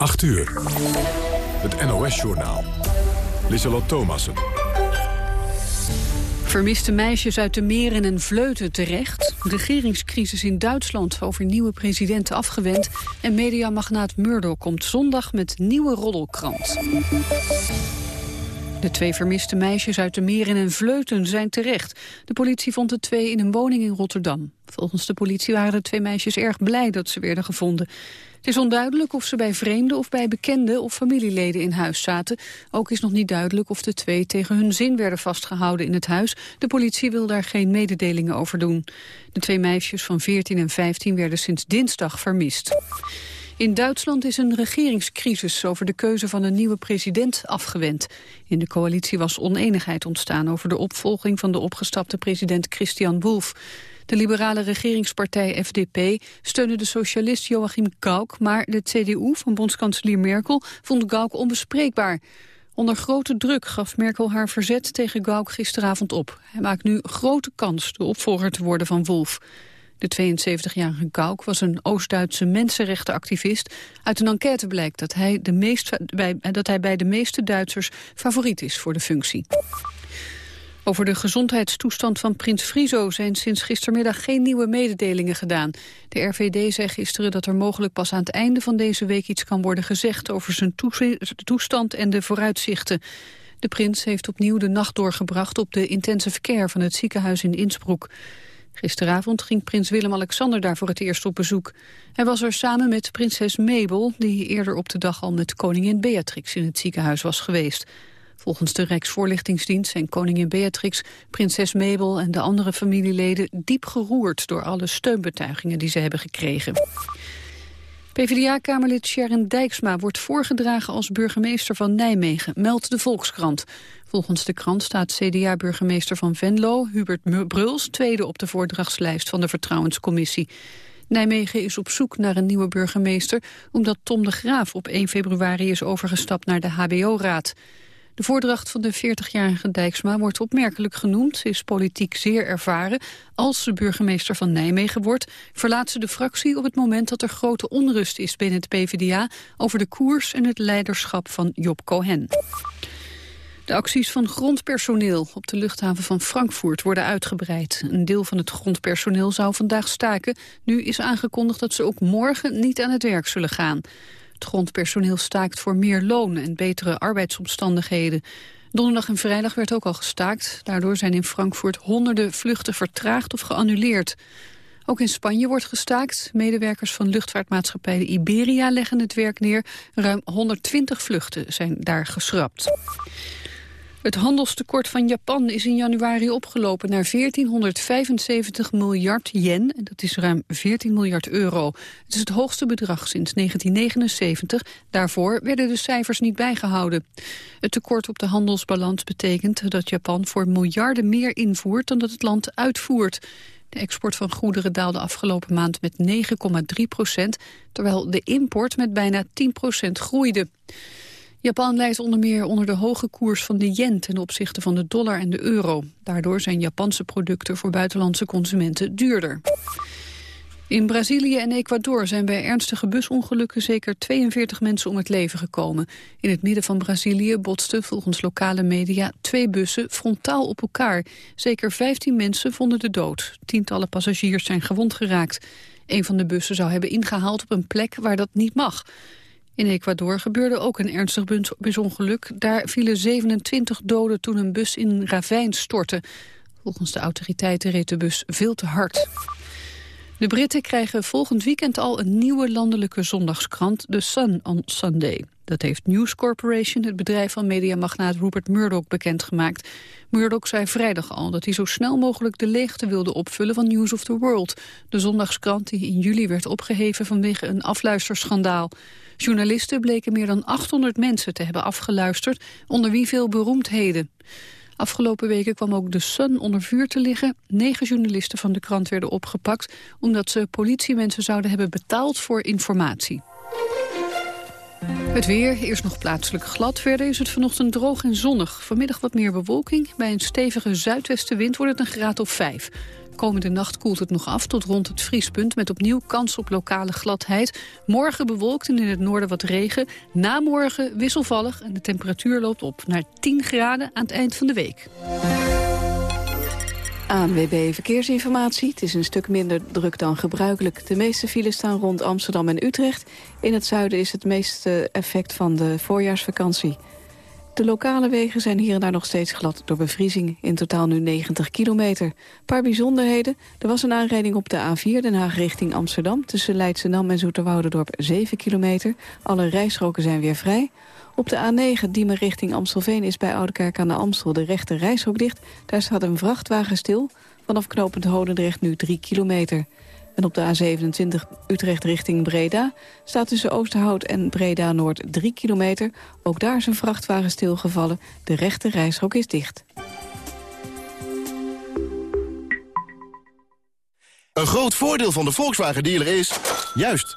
8 uur. Het NOS-journaal. Lieselot Thomassen. Vermiste meisjes uit de meren en Vleuten terecht. Regeringscrisis in Duitsland over nieuwe president afgewend. En mediamagnaat Murdoch komt zondag met nieuwe roddelkrant. De twee vermiste meisjes uit de Meren en Vleuten zijn terecht. De politie vond de twee in een woning in Rotterdam. Volgens de politie waren de twee meisjes erg blij dat ze werden gevonden. Het is onduidelijk of ze bij vreemden of bij bekenden of familieleden in huis zaten. Ook is nog niet duidelijk of de twee tegen hun zin werden vastgehouden in het huis. De politie wil daar geen mededelingen over doen. De twee meisjes van 14 en 15 werden sinds dinsdag vermist. In Duitsland is een regeringscrisis over de keuze van een nieuwe president afgewend. In de coalitie was oneenigheid ontstaan over de opvolging van de opgestapte president Christian Wolff. De liberale regeringspartij FDP steunde de socialist Joachim Gauck, maar de CDU van bondskanselier Merkel vond Gauck onbespreekbaar. Onder grote druk gaf Merkel haar verzet tegen Gauck gisteravond op. Hij maakt nu grote kans de opvolger te worden van Wolf. De 72-jarige Gauck was een Oost-Duitse mensenrechtenactivist. Uit een enquête blijkt dat hij, de meest, bij, dat hij bij de meeste Duitsers favoriet is voor de functie. Over de gezondheidstoestand van prins Friso zijn sinds gistermiddag geen nieuwe mededelingen gedaan. De RVD zei gisteren dat er mogelijk pas aan het einde van deze week iets kan worden gezegd over zijn toestand en de vooruitzichten. De prins heeft opnieuw de nacht doorgebracht op de intensive care van het ziekenhuis in Innsbruck. Gisteravond ging prins Willem-Alexander daar voor het eerst op bezoek. Hij was er samen met prinses Mabel, die eerder op de dag al met koningin Beatrix in het ziekenhuis was geweest. Volgens de Rijksvoorlichtingsdienst zijn koningin Beatrix, prinses Mabel en de andere familieleden diep geroerd door alle steunbetuigingen die ze hebben gekregen. PvdA-kamerlid Sharon Dijksma wordt voorgedragen als burgemeester van Nijmegen, meldt de Volkskrant. Volgens de krant staat CDA-burgemeester van Venlo, Hubert Bruls, tweede op de voordrachtslijst van de Vertrouwenscommissie. Nijmegen is op zoek naar een nieuwe burgemeester, omdat Tom de Graaf op 1 februari is overgestapt naar de HBO-raad. De voordracht van de 40-jarige Dijksma wordt opmerkelijk genoemd. Is politiek zeer ervaren. Als ze burgemeester van Nijmegen wordt, verlaat ze de fractie op het moment dat er grote onrust is binnen het PvdA over de koers en het leiderschap van Job Cohen. De acties van grondpersoneel op de luchthaven van Frankfurt worden uitgebreid. Een deel van het grondpersoneel zou vandaag staken. Nu is aangekondigd dat ze ook morgen niet aan het werk zullen gaan. Het grondpersoneel staakt voor meer loon en betere arbeidsomstandigheden. Donderdag en vrijdag werd ook al gestaakt. Daardoor zijn in Frankfurt honderden vluchten vertraagd of geannuleerd. Ook in Spanje wordt gestaakt. Medewerkers van luchtvaartmaatschappij de Iberia leggen het werk neer. Ruim 120 vluchten zijn daar geschrapt. Het handelstekort van Japan is in januari opgelopen naar 1475 miljard yen. En dat is ruim 14 miljard euro. Het is het hoogste bedrag sinds 1979. Daarvoor werden de cijfers niet bijgehouden. Het tekort op de handelsbalans betekent dat Japan voor miljarden meer invoert dan dat het land uitvoert. De export van goederen daalde afgelopen maand met 9,3 procent, terwijl de import met bijna 10 procent groeide. Japan leidt onder meer onder de hoge koers van de yen ten opzichte van de dollar en de euro. Daardoor zijn Japanse producten voor buitenlandse consumenten duurder. In Brazilië en Ecuador zijn bij ernstige busongelukken zeker 42 mensen om het leven gekomen. In het midden van Brazilië botsten volgens lokale media twee bussen frontaal op elkaar. Zeker 15 mensen vonden de dood. Tientallen passagiers zijn gewond geraakt. Een van de bussen zou hebben ingehaald op een plek waar dat niet mag. In Ecuador gebeurde ook een ernstig busongeluk. Daar vielen 27 doden toen een bus in een ravijn stortte. Volgens de autoriteiten reed de bus veel te hard. De Britten krijgen volgend weekend al een nieuwe landelijke zondagskrant, The Sun on Sunday. Dat heeft News Corporation, het bedrijf van mediamagnaat Rupert Murdoch, bekendgemaakt. Murdoch zei vrijdag al dat hij zo snel mogelijk de leegte wilde opvullen van News of the World. De zondagskrant die in juli werd opgeheven vanwege een afluisterschandaal. Journalisten bleken meer dan 800 mensen te hebben afgeluisterd, onder wie veel beroemdheden. Afgelopen weken kwam ook de Sun onder vuur te liggen. Negen journalisten van de krant werden opgepakt... omdat ze politiemensen zouden hebben betaald voor informatie. Het weer, eerst nog plaatselijk glad. Verder is het vanochtend droog en zonnig. Vanmiddag wat meer bewolking. Bij een stevige zuidwestenwind wordt het een graad of 5. Komende nacht koelt het nog af tot rond het vriespunt... met opnieuw kans op lokale gladheid. Morgen bewolkt en in het noorden wat regen. Na morgen wisselvallig en de temperatuur loopt op naar 10 graden aan het eind van de week. ANWB Verkeersinformatie. Het is een stuk minder druk dan gebruikelijk. De meeste files staan rond Amsterdam en Utrecht. In het zuiden is het meeste effect van de voorjaarsvakantie. De lokale wegen zijn hier en daar nog steeds glad door bevriezing. In totaal nu 90 kilometer. Een paar bijzonderheden. Er was een aanrijding op de A4 Den Haag richting Amsterdam... tussen Leidschendam en Zoeterwoudendorp 7 kilometer. Alle rijstroken zijn weer vrij. Op de A9 Diemen richting Amstelveen is bij Oudekerk aan de Amstel de rechte reishok dicht. Daar staat een vrachtwagen stil. Vanaf knooppunt Hodendrecht nu 3 kilometer. En op de A27 Utrecht richting Breda staat tussen Oosterhout en Breda-Noord 3 kilometer. Ook daar is een vrachtwagen stilgevallen. De rechte reishok is dicht. Een groot voordeel van de Volkswagen dealer is... juist,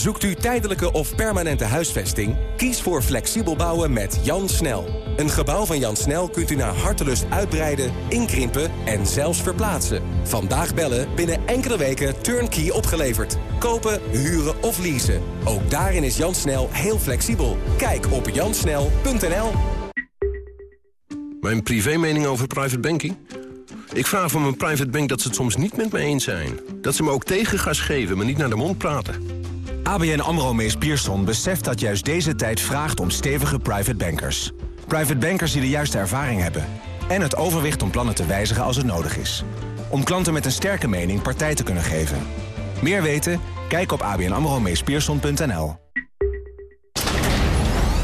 Zoekt u tijdelijke of permanente huisvesting? Kies voor flexibel bouwen met Jan Snel. Een gebouw van Jan Snel kunt u naar hartelust uitbreiden, inkrimpen en zelfs verplaatsen. Vandaag bellen, binnen enkele weken turnkey opgeleverd. Kopen, huren of leasen. Ook daarin is Jan Snel heel flexibel. Kijk op jansnel.nl Mijn privémening over private banking? Ik vraag van mijn private bank dat ze het soms niet met me eens zijn. Dat ze me ook tegengas geven, maar niet naar de mond praten. ABN AMRO Mees Pierson beseft dat juist deze tijd vraagt om stevige private bankers. Private bankers die de juiste ervaring hebben. En het overwicht om plannen te wijzigen als het nodig is. Om klanten met een sterke mening partij te kunnen geven. Meer weten? Kijk op abnamromeespierson.nl.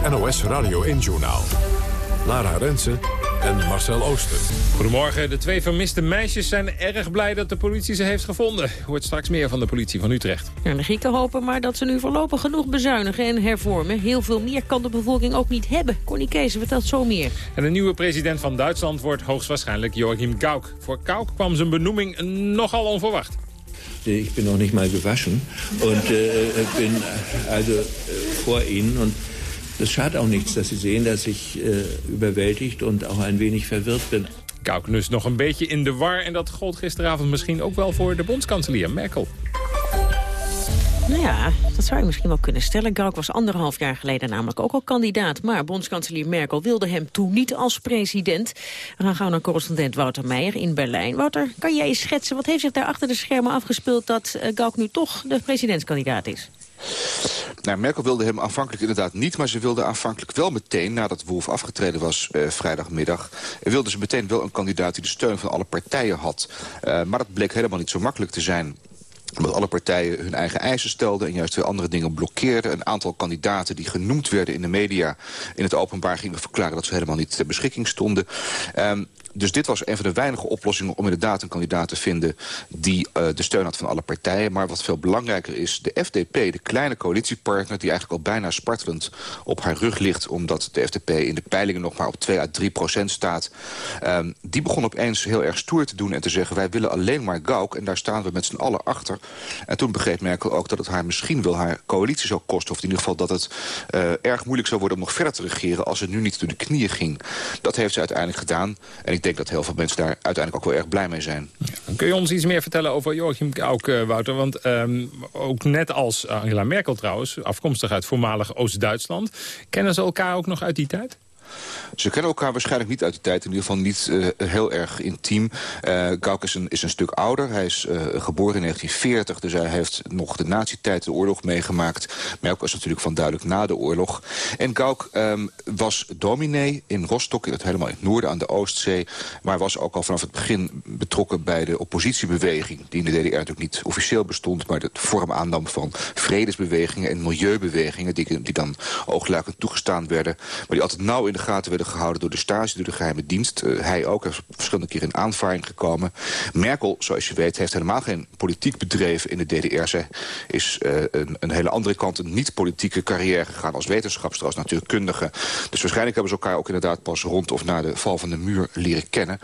Het NOS Radio 1-journaal. Lara Rensen en Marcel Ooster. Goedemorgen. De twee vermiste meisjes zijn erg blij dat de politie ze heeft gevonden. Hoort straks meer van de politie van Utrecht. Ja, de Grieken hopen maar dat ze nu voorlopig genoeg bezuinigen en hervormen. Heel veel meer kan de bevolking ook niet hebben. Connie Kees vertelt zo meer. En de nieuwe president van Duitsland wordt hoogstwaarschijnlijk Joachim Gauck. Voor Gauck kwam zijn benoeming nogal onverwacht. Ich bin noch nicht mal gewaschen und äh, bin also äh, vor Ihnen es schadet auch nichts, dass Sie sehen, dass ich äh, überwältigt und auch ein wenig verwirrt bin. Kauknus nog een beetje in de war en dat gold gisteravond misschien ook wel voor de bondskanselier Merkel. Nou ja, dat zou je misschien wel kunnen stellen. Gauck was anderhalf jaar geleden namelijk ook al kandidaat. Maar bondskanselier Merkel wilde hem toen niet als president. We gaan gauw naar correspondent Wouter Meijer in Berlijn. Wouter, kan jij eens schetsen, wat heeft zich daar achter de schermen afgespeeld... dat uh, Gauck nu toch de presidentskandidaat is? Nou, Merkel wilde hem aanvankelijk inderdaad niet... maar ze wilde aanvankelijk wel meteen, nadat Wolf afgetreden was uh, vrijdagmiddag... wilde ze meteen wel een kandidaat die de steun van alle partijen had. Uh, maar dat bleek helemaal niet zo makkelijk te zijn. Omdat alle partijen hun eigen eisen stelden en juist weer andere dingen blokkeerden. Een aantal kandidaten die genoemd werden in de media in het openbaar gingen verklaren dat ze helemaal niet ter beschikking stonden. Um, dus dit was een van de weinige oplossingen om inderdaad een kandidaat te vinden... die uh, de steun had van alle partijen. Maar wat veel belangrijker is, de FDP, de kleine coalitiepartner... die eigenlijk al bijna spartelend op haar rug ligt... omdat de FDP in de peilingen nog maar op 2 à 3 procent staat... Um, die begon opeens heel erg stoer te doen en te zeggen... wij willen alleen maar Gauk en daar staan we met z'n allen achter. En toen begreep Merkel ook dat het haar misschien wel haar coalitie zou kosten... of in ieder geval dat het uh, erg moeilijk zou worden om nog verder te regeren... als het nu niet door de knieën ging. Dat heeft ze uiteindelijk gedaan. En ik denk dat heel veel mensen daar uiteindelijk ook wel erg blij mee zijn. Kun je ons iets meer vertellen over Joachim Gauck, uh, Wouter? Want um, ook net als Angela Merkel trouwens, afkomstig uit voormalig Oost-Duitsland... kennen ze elkaar ook nog uit die tijd? Ze kennen elkaar waarschijnlijk niet uit die tijd. In ieder geval niet uh, heel erg intiem. Uh, Gauk is een, stuk ouder. Hij is uh, geboren in 1940. Dus hij heeft nog de nazi-tijd de oorlog meegemaakt. Merkel was natuurlijk van duidelijk na de oorlog. En Gauk um, was dominee in Rostock. In het, helemaal in het noorden aan de Oostzee. Maar was ook al vanaf het begin betrokken bij de oppositiebeweging. Die in de DDR natuurlijk niet officieel bestond. Maar de vorm aannam van vredesbewegingen en milieubewegingen. Die, die dan oogluikend toegestaan werden. Maar die altijd nauw in gaten werden gehouden door de Stasi, door de geheime dienst. Uh, hij ook, heeft verschillende keren in aanvaring gekomen. Merkel, zoals je weet, heeft helemaal geen politiek bedreven in de DDR. Ze is uh, een, een, hele andere kant, een niet-politieke carrière gegaan als wetenschapster, als natuurkundige. Dus waarschijnlijk hebben ze elkaar ook inderdaad pas rond of na de val van de muur leren kennen.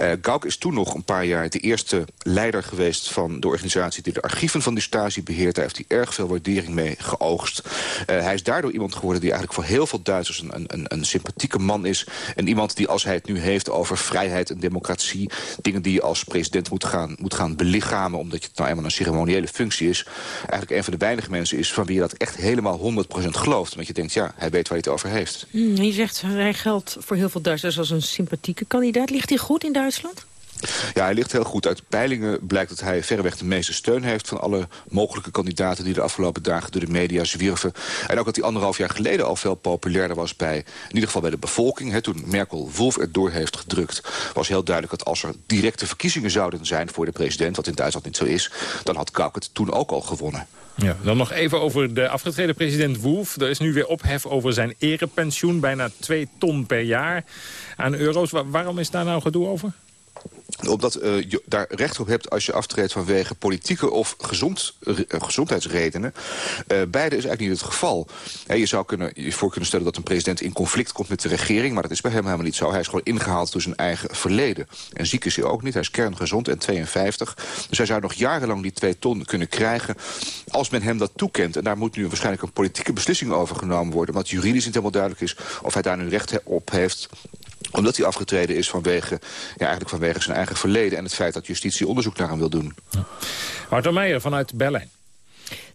Uh, Gauck is toen nog een paar jaar de eerste leider geweest van de organisatie die de archieven van de Stasi beheert. Daar heeft hij erg veel waardering mee geoogst. hij is daardoor iemand geworden die eigenlijk voor heel veel Duitsers een, een, een sympathieke man is. En iemand die als hij het nu heeft over vrijheid en democratie... dingen die je als president moet gaan, moet gaan belichamen... omdat het nou eenmaal een ceremoniële functie is... eigenlijk een van de weinige mensen is van wie je dat echt helemaal 100% gelooft. Want je denkt, ja, hij weet waar hij het over heeft. Hmm, je zegt, hij geldt voor heel veel Duitsers als een sympathieke kandidaat. Ligt hij goed in Duitsland? Ja, hij ligt heel goed. Uit peilingen blijkt dat hij verreweg de meeste steun heeft... van alle mogelijke kandidaten die de afgelopen dagen door de media zwierven. En ook dat hij anderhalf jaar geleden al veel populairder was bij... in ieder geval bij de bevolking. Toen Merkel Wolf erdoor heeft gedrukt... was heel duidelijk dat als er directe verkiezingen zouden zijn voor de president... wat in Duitsland niet zo is, dan had Kauk het toen ook al gewonnen. Ja, dan nog even over de afgetreden president Wolf. Er is nu weer ophef over zijn erepensioen. Bijna 2 ton per jaar aan euro's. waarom is daar nou gedoe over? Omdat uh, je daar recht op hebt als je aftreedt vanwege politieke of gezond, uh, gezondheidsredenen. Uh, beide is eigenlijk niet het geval. je zou kunnen, je voor kunnen stellen dat een president in conflict komt met de regering... maar dat is bij hem helemaal niet zo. Hij is gewoon ingehaald door zijn eigen verleden. En ziek is hij ook niet. Hij is kerngezond en 52. Dus hij zou nog jarenlang die twee ton kunnen krijgen als men hem dat toekent. En daar moet nu waarschijnlijk een politieke beslissing over genomen worden... omdat juridisch niet helemaal duidelijk is of hij daar nu recht op heeft omdat hij afgetreden is vanwege, ja, eigenlijk vanwege zijn eigen verleden... en het feit dat justitie onderzoek naar hem wil doen. Ja. Meijer vanuit Berlijn.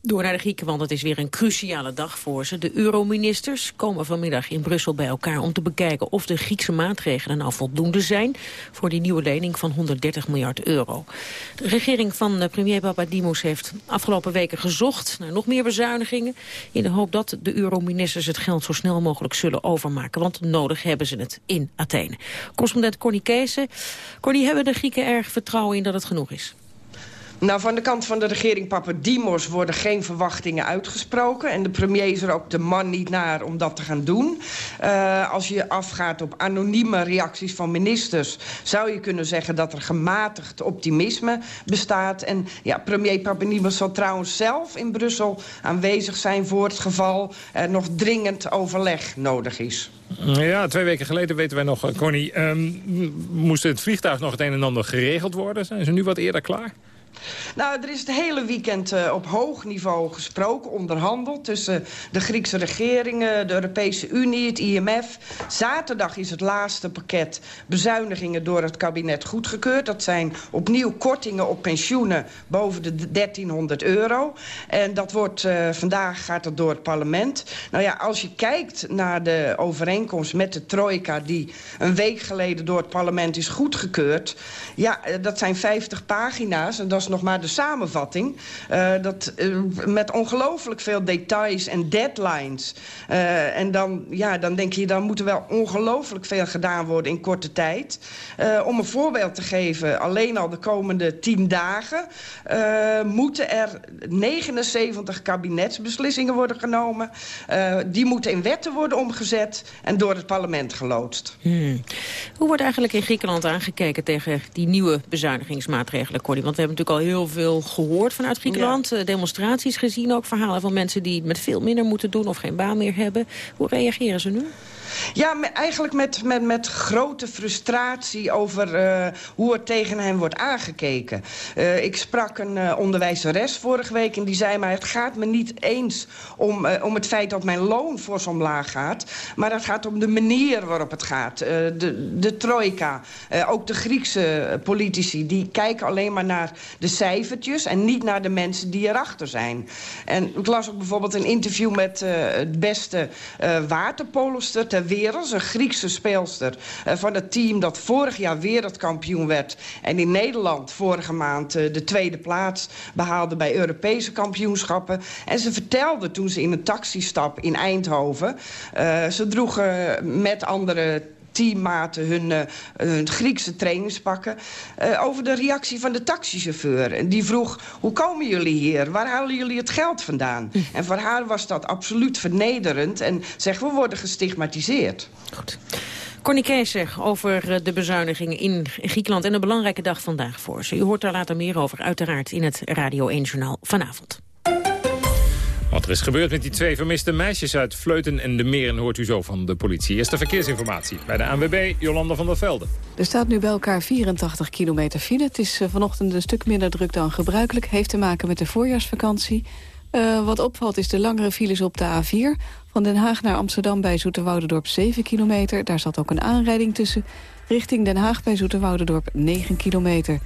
Door naar de Grieken, want het is weer een cruciale dag voor ze. De euroministers komen vanmiddag in Brussel bij elkaar om te bekijken of de Griekse maatregelen nou voldoende zijn voor die nieuwe lening van 130 miljard euro. De regering van eh, premier Papadimos heeft afgelopen weken gezocht naar nog meer bezuinigingen in de hoop dat de euroministers het geld zo snel mogelijk zullen overmaken, want nodig hebben ze het in Athene. Correspondent Corny Kees. Corny, hebben de Grieken erg vertrouwen in dat het genoeg is? Nou, van de kant van de regering Papadimos worden geen verwachtingen uitgesproken. En de premier is er ook de man niet naar om dat te gaan doen. Uh, als je afgaat op anonieme reacties van ministers... zou je kunnen zeggen dat er gematigd optimisme bestaat. En ja, premier Papadimos zal trouwens zelf in Brussel aanwezig zijn... voor het geval er nog dringend overleg nodig is. Ja, twee weken geleden weten wij nog, Connie... Um, moest het vliegtuig nog het een en ander geregeld worden. Zijn ze nu wat eerder klaar? Nou, er is het hele weekend uh, op hoog niveau gesproken, onderhandeld... tussen de Griekse regeringen, de Europese Unie, het IMF. Zaterdag is het laatste pakket bezuinigingen door het kabinet goedgekeurd. Dat zijn opnieuw kortingen op pensioenen boven de 1300 euro. En dat wordt, uh, vandaag gaat het door het parlement. Nou ja, als je kijkt naar de overeenkomst met de trojka... die een week geleden door het parlement is goedgekeurd... ja, dat zijn 50 pagina's en dat is was nog maar de samenvatting. Uh, dat, uh, met ongelooflijk veel details en deadlines. Uh, en dan, ja, dan denk je, dan moet er wel ongelooflijk veel gedaan worden in korte tijd. om een voorbeeld te geven, alleen al de komende tien dagen... moeten er 79 kabinetsbeslissingen worden genomen. die moeten in wetten worden omgezet en door het parlement geloodst. Hmm. Hoe wordt eigenlijk in Griekenland aangekeken tegen die nieuwe bezuinigingsmaatregelen, Cordy? Want we hebben natuurlijk al heel veel gehoord vanuit Griekenland. Ja. Demonstraties gezien ook, verhalen van mensen die met veel minder moeten doen of geen baan meer hebben. Hoe reageren ze nu? Ja, me, eigenlijk met, met, met grote frustratie over uh, hoe er tegen hen wordt aangekeken. Uh, ik sprak een uh, onderwijzeres vorige week en die zei mij... het gaat me niet eens om, om het feit dat mijn loon fors omlaag gaat... maar het gaat om de manier waarop het gaat. de, de trojka, ook de Griekse politici... die kijken alleen maar naar de cijfertjes... en niet naar de mensen die erachter zijn. En ik las ook bijvoorbeeld een interview met het beste waterpoloster ter wereld. Een Griekse speelster uh, van het team dat vorig jaar wereldkampioen werd. En in Nederland vorige maand uh, de tweede plaats behaalde bij Europese kampioenschappen. En ze vertelde toen ze in een taxi stap in Eindhoven. Uh, ze droegen met andere teammaten hun, hun Griekse trainingspakken... Uh, over de reactie van de taxichauffeur. En die vroeg, hoe komen jullie hier? Waar halen jullie het geld vandaan? En voor haar was dat absoluut vernederend. En zeg, we worden gestigmatiseerd. Goed. Connie Keeser over eh, de bezuinigingen in Griekenland... en een belangrijke dag vandaag voor ze. U hoort daar later meer over, uiteraard in het Radio 1-journaal vanavond. Wat er is gebeurd met die twee vermiste meisjes uit Vleuten en de Meren... hoort u zo van de politie. Eerste verkeersinformatie bij de ANWB, Jolanda van der Velde. Er staat nu bij elkaar 84 kilometer file. Het is uh, vanochtend een stuk minder druk dan gebruikelijk. Heeft te maken met de voorjaarsvakantie. Uh, wat opvalt is de langere files op de A4. Van Den Haag naar Amsterdam bij Zoeterwoudendorp 7 kilometer. Daar zat ook een aanrijding tussen. Richting Den Haag bij Zoeterwoudendorp 9 kilometer.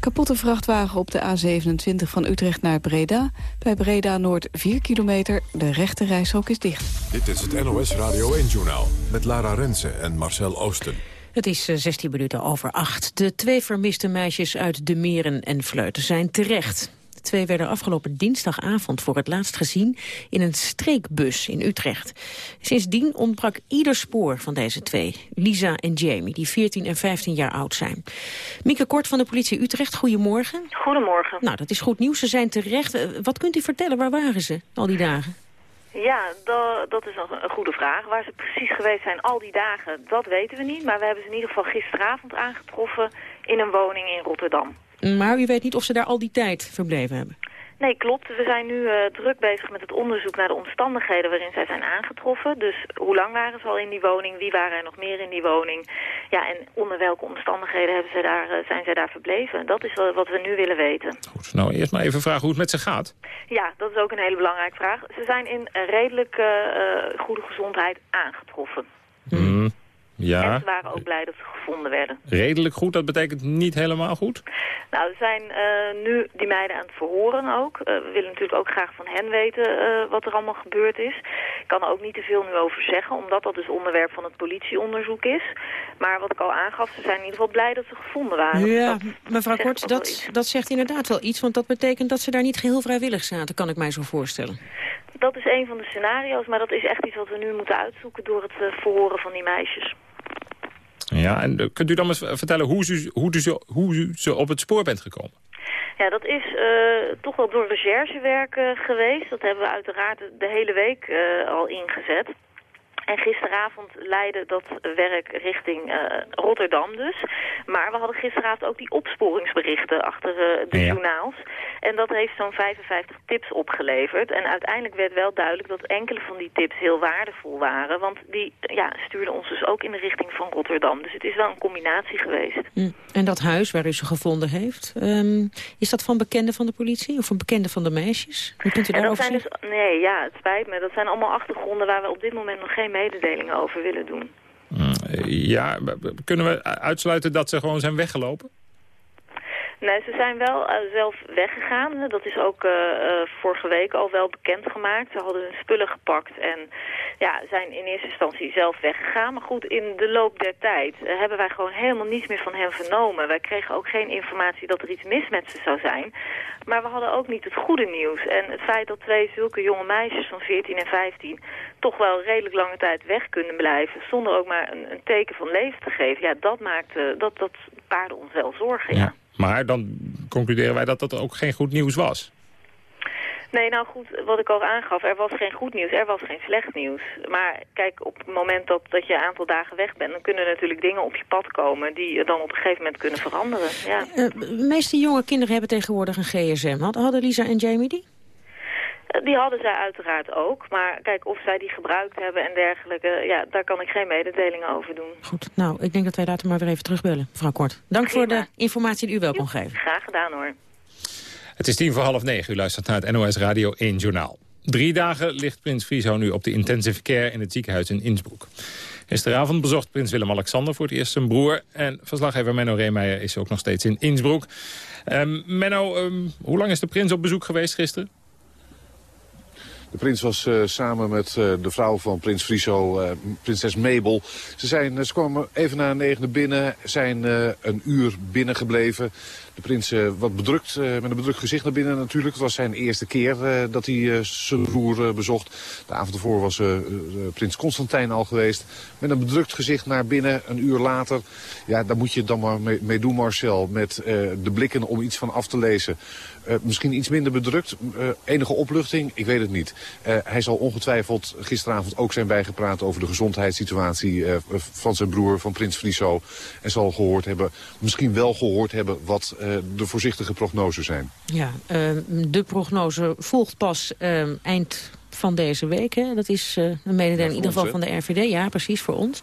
Kapotte vrachtwagen op de A27 van Utrecht naar Breda. Bij Breda Noord 4 kilometer. De rechte reishok is dicht. Dit is het NOS Radio 1-journaal met Lara Rensen en Marcel Oosten. Het is 16 minuten over 8. De twee vermiste meisjes uit de Meren en Vleuten zijn terecht twee werden afgelopen dinsdagavond voor het laatst gezien in een streekbus in Utrecht. Sindsdien ontbrak ieder spoor van deze twee, Lisa en Jamie, die 14 en 15 jaar oud zijn. Mieke Kort van de politie Utrecht, goedemorgen. Goedemorgen. Nou, dat is goed nieuws. Ze zijn terecht. Eh, wat kunt u vertellen? Waar waren ze al die dagen? Ja, dat, dat is een goede vraag. Waar ze precies geweest zijn al die dagen, dat weten we niet. Maar we hebben ze in ieder geval gisteravond aangetroffen in een woning in Rotterdam. Maar u weet niet of ze daar al die tijd verbleven hebben? Nee, klopt. We zijn nu uh, druk bezig met het onderzoek naar de omstandigheden waarin zij zijn aangetroffen. Dus hoe lang waren ze al in die woning? Wie waren er nog meer in die woning? Ja, en onder welke omstandigheden hebben ze daar, uh, zijn zij daar verbleven? Dat is wat we nu willen weten. Goed, nou eerst maar even vragen hoe het met ze gaat. Ja, dat is ook een hele belangrijke vraag. Ze zijn in redelijk uh, goede gezondheid aangetroffen. Mm. Ja. En ze waren ook blij dat ze gevonden werden. Redelijk goed, dat betekent niet helemaal goed? Nou, we zijn uh, nu die meiden aan het verhoren ook. Uh, we willen natuurlijk ook graag van hen weten uh, wat er allemaal gebeurd is. Ik kan er ook niet te veel nu over zeggen, omdat dat dus onderwerp van het politieonderzoek is. Maar wat ik al aangaf, ze zijn in ieder geval blij dat ze gevonden waren. Ja, mevrouw Kort, dat, dat zegt inderdaad wel iets, want dat betekent dat ze daar niet geheel vrijwillig zaten, kan ik mij zo voorstellen. Dat is een van de scenario's, maar dat is echt iets wat we nu moeten uitzoeken door het verhoren van die meisjes. Ja, en kunt u dan eens vertellen hoe, u, hoe, u, hoe u ze op het spoor bent gekomen? Ja, dat is uh, toch wel door recherchewerk geweest. Dat hebben we uiteraard de hele week uh, al ingezet. En gisteravond leidde dat werk richting uh, Rotterdam dus. Maar we hadden gisteravond ook die opsporingsberichten achter uh, de ja. journaals. En dat heeft zo'n 55 tips opgeleverd. En uiteindelijk werd wel duidelijk dat enkele van die tips heel waardevol waren. Want die ja, stuurden ons dus ook in de richting van Rotterdam. Dus het is wel een combinatie geweest. Mm. En dat huis waar u ze gevonden heeft, um, is dat van bekenden van de politie of van bekenden van de meisjes? Hoe kunt u daarover zijn dus, Nee, ja, het spijt me. Dat zijn allemaal achtergronden waar we op dit moment nog geen mededelingen over willen doen. Ja, kunnen we uitsluiten dat ze gewoon zijn weggelopen? Nee, ze zijn wel uh, zelf weggegaan. Dat is ook uh, uh, vorige week al wel bekendgemaakt. Ze hadden hun spullen gepakt en ja, zijn in eerste instantie zelf weggegaan. Maar goed, in de loop der tijd eh, hebben wij gewoon helemaal niets meer van hem vernomen. Wij kregen ook geen informatie dat er iets mis met ze zou zijn. Maar we hadden ook niet het goede nieuws. En het feit dat twee zulke jonge meisjes van 14 en 15 toch wel redelijk lange tijd weg kunnen blijven... zonder ook maar een, een teken van leven te geven, ja, dat maakte, dat, dat baarde ons wel zorgen, ja. Maar dan concluderen wij dat dat ook geen goed nieuws was. Nee, nou goed, wat ik al aangaf, er was geen goed nieuws, er was geen slecht nieuws. Maar kijk, op het moment dat, dat je een aantal dagen weg bent... dan kunnen er natuurlijk dingen op je pad komen die dan op een gegeven moment kunnen veranderen. Ja. Uh, de meeste jonge kinderen hebben tegenwoordig een gsm. Hadden Lisa en Jamie die? Eh, die hadden zij uiteraard ook. Maar kijk, of zij die gebruikt hebben en dergelijke... ja, daar kan ik geen mededelingen over doen. Goed, nou, ik denk dat wij later maar weer even terugbellen, mevrouw Kort. Dank voor de informatie die u wel kon geven. Graag gedaan, hoor. Het is tien voor half negen. U luistert naar het NOS Radio 1 Journaal. Drie dagen ligt prins Friso nu op de intensive care in het ziekenhuis in Innsbruck. Gisteravond bezocht prins Willem-Alexander voor het eerst zijn broer. En verslaggever Menno Reemeijer is ook nog steeds in Innsbruck. Um, Menno, um, hoe lang is de prins op bezoek geweest gisteren? De prins was uh, samen met uh, de vrouw van prins Friso, uh, prinses Mabel. Ze, zijn, ze kwamen even na negende binnen, zijn een uur binnengebleven. De prins uh, wat bedrukt, uh, met een bedrukt gezicht naar binnen natuurlijk. Het was zijn eerste keer uh, dat hij zijn broer bezocht. De avond ervoor was prins Constantijn al geweest. Met een bedrukt gezicht naar binnen, een uur later. Ja, daar moet je dan maar mee, doen Marcel. Met de blikken om iets van af te lezen. misschien iets minder bedrukt, enige opluchting, ik weet het niet. hij zal ongetwijfeld gisteravond ook zijn bijgepraat over de gezondheidssituatie van zijn broer, van prins Friso. En zal gehoord hebben, misschien wel gehoord hebben wat de voorzichtige prognose zijn. Ja, uh, de prognose volgt pas uh, eind van deze week. Hè? Dat is een mededeling ja, in ieder geval van de RVD. Ja, precies, voor ons.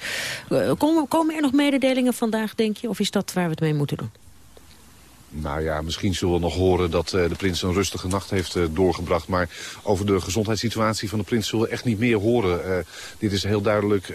komen, komen er nog mededelingen vandaag, denk je? Of is dat waar we het mee moeten doen? Nou ja, misschien zullen we nog horen dat uh, de prins een rustige nacht heeft uh, doorgebracht. Maar over de gezondheidssituatie van de prins zullen we echt niet meer horen. Uh, dit is heel duidelijk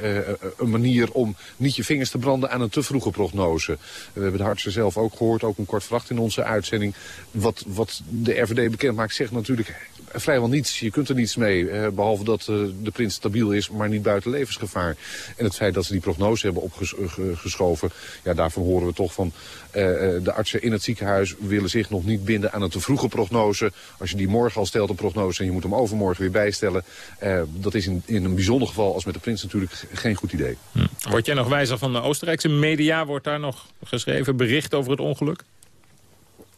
een manier om niet je vingers te branden aan een te vroege prognose. we hebben de artsen zelf ook gehoord, ook een kort vracht in onze uitzending. Wat, wat de RVD bekend maakt zegt natuurlijk vrijwel niets. Je kunt er niets mee, eh, behalve dat uh, de prins stabiel is, maar niet buiten levensgevaar. En het feit dat ze die prognose hebben opgeschoven, ja, daarvan horen we toch van de artsen in het ziekenhuis willen zich nog niet binden aan een te vroege prognose. Als je die morgen al stelt, een prognose, en je moet hem overmorgen weer bijstellen, dat is in, in een bijzonder geval als met de prins natuurlijk geen goed idee. Hm. Word jij nog wijzer van de Oostenrijkse media? Wordt daar nog geschreven bericht over het ongeluk?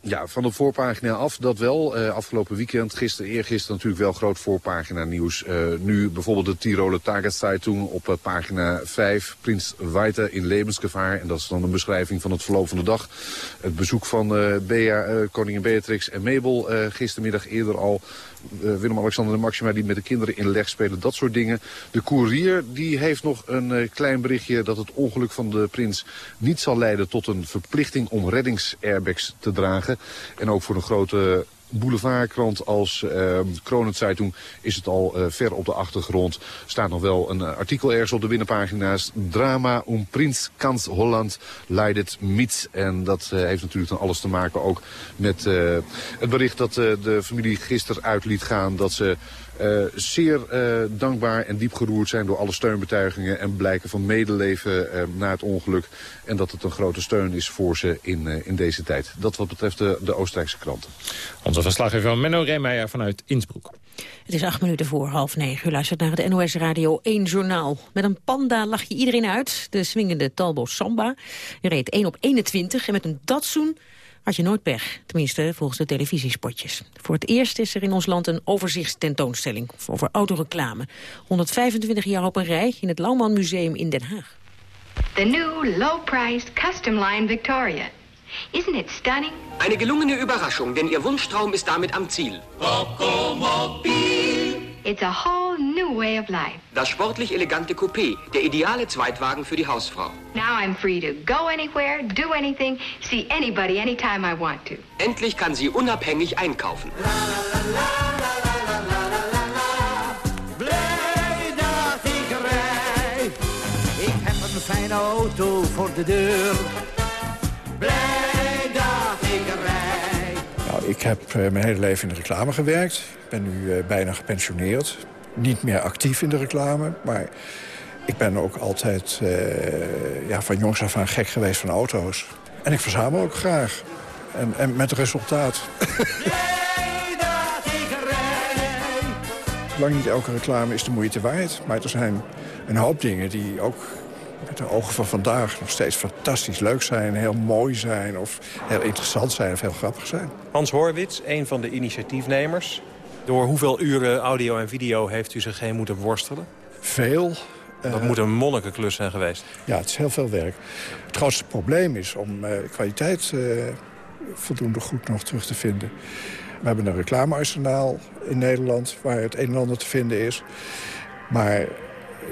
Ja, van de voorpagina af, dat wel. Uh, afgelopen weekend, gisteren, eergisteren natuurlijk wel groot voorpagina nieuws. Uh, nu bijvoorbeeld de Tiroler Tageszeitung op uh, pagina 5. Prins Weiter in levensgevaar. En dat is dan een beschrijving van het verloop van de dag. Het bezoek van Bea, koningin Beatrix en Mabel gistermiddag eerder al. Willem-Alexander en Maxima die met de kinderen in leg spelen, dat soort dingen. De koerier die heeft nog een klein berichtje dat het ongeluk van de prins niet zal leiden tot een verplichting om reddingsairbags te dragen. En ook voor een grote boulevardkrant als uh, Kronenzeitung is het al uh, ver op de achtergrond. staat nog wel een uh, artikel ergens op de binnenpagina's. Drama om Prins Kans Holland leidet mit. En dat heeft natuurlijk dan alles te maken ook met het bericht dat de familie gisteren uit liet gaan dat ze uh, zeer uh, dankbaar en diep geroerd zijn door alle steunbetuigingen en blijken van medeleven uh, na het ongeluk. En dat het een grote steun is voor ze in, in deze tijd. Dat wat betreft de, de Oostenrijkse kranten. Onze verslaggever Menno Reemeijer vanuit Innsbruck. Het is acht minuten voor half negen. U luistert naar het NOS Radio 1 Journaal. Met een panda lach je iedereen uit. De swingende Talbo Samba. Je reed 1 op 21 en met een Datsun had je nooit pech. Tenminste, volgens de televisiespotjes. Voor het eerst is er in ons land een overzichtstentoonstelling over autoreclame. 125 jaar op een rij in het Lauwman Museum in Den Haag. The new low-priced custom line Victoria. Isn't it stunning? Eine gelungene Überraschung, denn Ihr Wunschtraum ist damit am Ziel. It's a whole new way of life. Das sportlich elegante Coupé, der ideale Zweitwagen für die Hausfrau. Now I'm free to go anywhere, do anything, see anybody anytime I want to. Endlich kann sie unabhängig einkaufen. Blij dat ik rij. Ik heb een fijne auto voor de deur. Blij. Nou, ik heb uh, mijn hele leven in de reclame gewerkt. Ik ben nu uh, bijna gepensioneerd. niet meer actief in de reclame, maar ik ben ook altijd uh, ja, van jongs af aan gek geweest van auto's. En ik verzamel ook graag. En, en met resultaat. Lang niet elke reclame is de moeite waard. Maar er zijn een hoop dingen die ook de ogen van vandaag nog steeds fantastisch leuk zijn, heel mooi zijn... of heel interessant zijn of heel grappig zijn. Hans Horwitz, een van de initiatiefnemers. Door hoeveel uren audio en video heeft u zich heen moeten worstelen? Veel. Dat uh, moet een monnikenklus zijn geweest. Ja, het is heel veel werk. Het grootste probleem is om uh, kwaliteit uh, voldoende goed nog terug te vinden. We hebben een reclamearsenaal in Nederland waar het een en ander te vinden is. Maar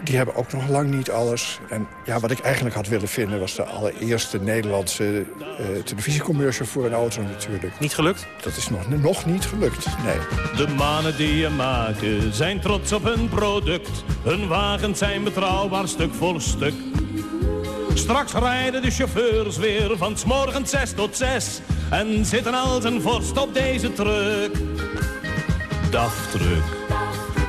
die hebben ook nog lang niet alles. En ja, wat ik eigenlijk had willen vinden... was de allereerste Nederlandse uh, televisiecommercial voor een auto natuurlijk. Niet gelukt? Dat is nog, nog niet gelukt, nee. De mannen die je maken zijn trots op hun product. Hun wagens zijn betrouwbaar stuk voor stuk. Straks rijden de chauffeurs weer van s morgens 6 tot 6 en zitten als een vorst op deze truck. DAF truck.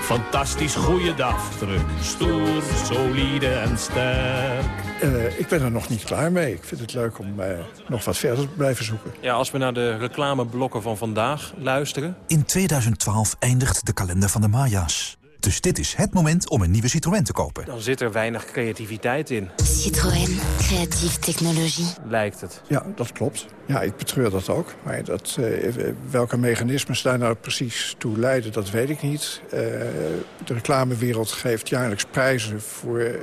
Fantastisch goede DAF truck. Stoer, solide en sterk. Uh, ik ben er nog niet klaar mee. Ik vind het leuk om uh, nog wat verder te blijven zoeken. Ja, als we naar de reclameblokken van vandaag luisteren. In 2012 eindigt de kalender van de Maya's. Dus dit is het moment om een nieuwe Citroën te kopen. Dan zit er weinig creativiteit in. Citroën, creatieve technologie. Lijkt het. Ja, dat klopt. Ja, ik betreur dat ook. Maar dat, uh, welke mechanismes daar nou precies toe leiden, dat weet ik niet. Uh, de reclamewereld geeft jaarlijks prijzen voor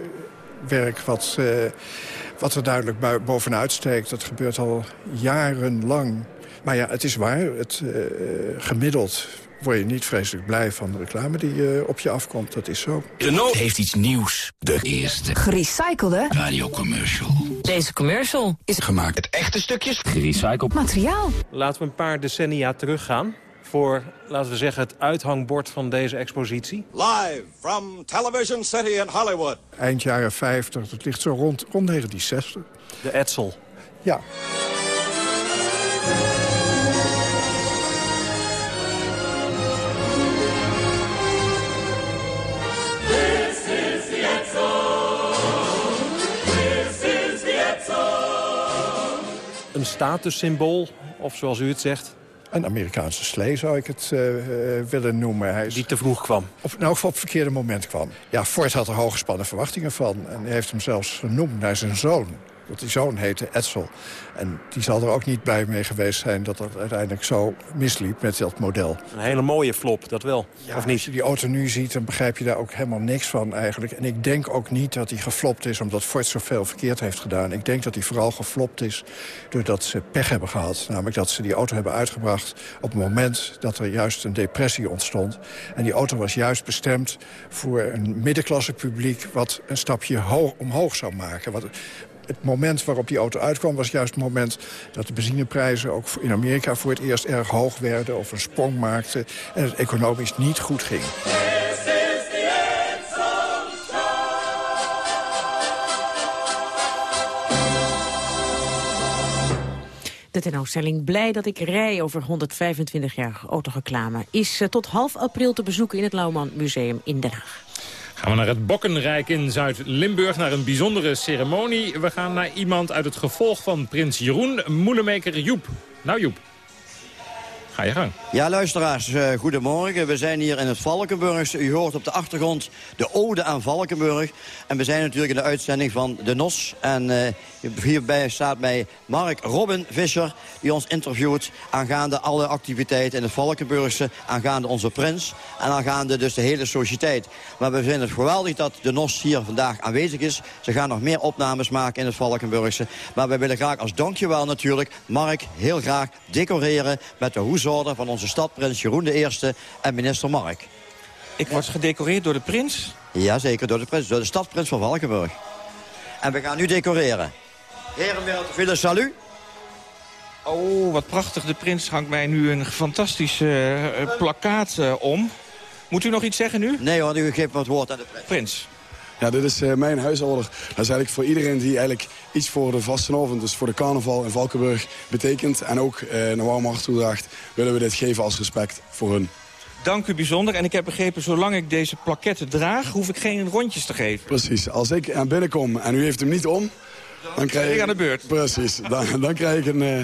werk wat, uh, wat er duidelijk bovenuit steekt. Dat gebeurt al jarenlang. Maar ja, het is waar. Het gemiddeld word je niet vreselijk blij van de reclame die uh, op je afkomt. Dat is zo. Renault heeft iets nieuws. De eerste gerecyclede radiocommercial. Deze commercial is gemaakt met echte stukjes gerecycled materiaal. Laten we een paar decennia teruggaan voor, laten we zeggen, het uithangbord van deze expositie. Live from Television City in Hollywood. Eind jaren 50, het ligt zo rond, rond 1960. De Edsel. Ja. Een statussymbool, of zoals u het zegt? Een Amerikaanse slee zou ik het uh, willen noemen. Hij is, Die te vroeg kwam? Of nou op het verkeerde moment kwam. Ja, Ford had er hooggespannen verwachtingen van. En hij heeft hem zelfs genoemd naar zijn zoon. Want die zoon heette Edsel. En die zal er ook niet blij mee geweest zijn dat het uiteindelijk zo misliep met dat model. Een hele mooie flop, dat wel. Ja, of niet? Als je die auto nu ziet, dan begrijp je daar ook helemaal niks van eigenlijk. En ik denk ook niet dat hij geflopt is omdat Ford zoveel verkeerd heeft gedaan. Ik denk dat hij vooral geflopt is doordat ze pech hebben gehad. Namelijk dat ze die auto hebben uitgebracht op het moment dat er juist een depressie ontstond. En die auto was juist bestemd voor een middenklasse publiek... wat een stapje hoog, omhoog zou maken. Wat, het moment waarop die auto uitkwam was juist het moment dat de benzineprijzen ook in Amerika voor het eerst erg hoog werden of een sprong maakten en het economisch niet goed ging. De tentoonstelling Blij dat ik rij over 125 jaar autoreclame... is uh, tot half april te bezoeken in het Lauwman Museum in Den Haag. Gaan we naar het Bokkenrijk in Zuid-Limburg, naar een bijzondere ceremonie. We gaan naar iemand uit het gevolg van prins Jeroen, moelemeker Joep. Nou Joep. Ja, luisteraars, uh, goedemorgen. We zijn hier in het Valkenburgs. U hoort op de achtergrond de ode aan Valkenburg. En we zijn natuurlijk in de uitzending van De Nos. En uh, hierbij staat mij Mark Robin Visser... die ons interviewt aangaande alle activiteiten in het Valkenburgse... aangaande onze prins en aangaande dus de hele sociëteit. Maar we vinden het geweldig dat De Nos hier vandaag aanwezig is. Ze gaan nog meer opnames maken in het Valkenburgse. Maar we willen graag als dankjewel natuurlijk... Mark heel graag decoreren met de hoes van onze stad, prins Jeroen I en minister Mark. Ik word gedecoreerd door de prins? Jazeker, door de prins, door de stadprins van Valkenburg. En we gaan nu decoreren. Heren, veel salut. Oh, wat prachtig. De prins hangt mij nu een fantastisch uh, plakkaat uh, om. Moet u nog iets zeggen nu? Nee hoor, u geeft het woord aan de prins. Prins. Ja, dit is uh, mijn huisorder. Dat is eigenlijk voor iedereen die eigenlijk iets voor de vastenavond, dus voor de carnaval in Valkenburg betekent. En ook uh, naar warm hart toedraagt, willen we dit geven als respect voor hun. dank u bijzonder. En ik heb begrepen, zolang ik deze plaketten draag... hoef ik geen rondjes te geven. Precies. Als ik aan binnenkom en u heeft hem niet om... Dan krijg ik aan de beurt. Precies. Dan, dan krijg ik een, uh,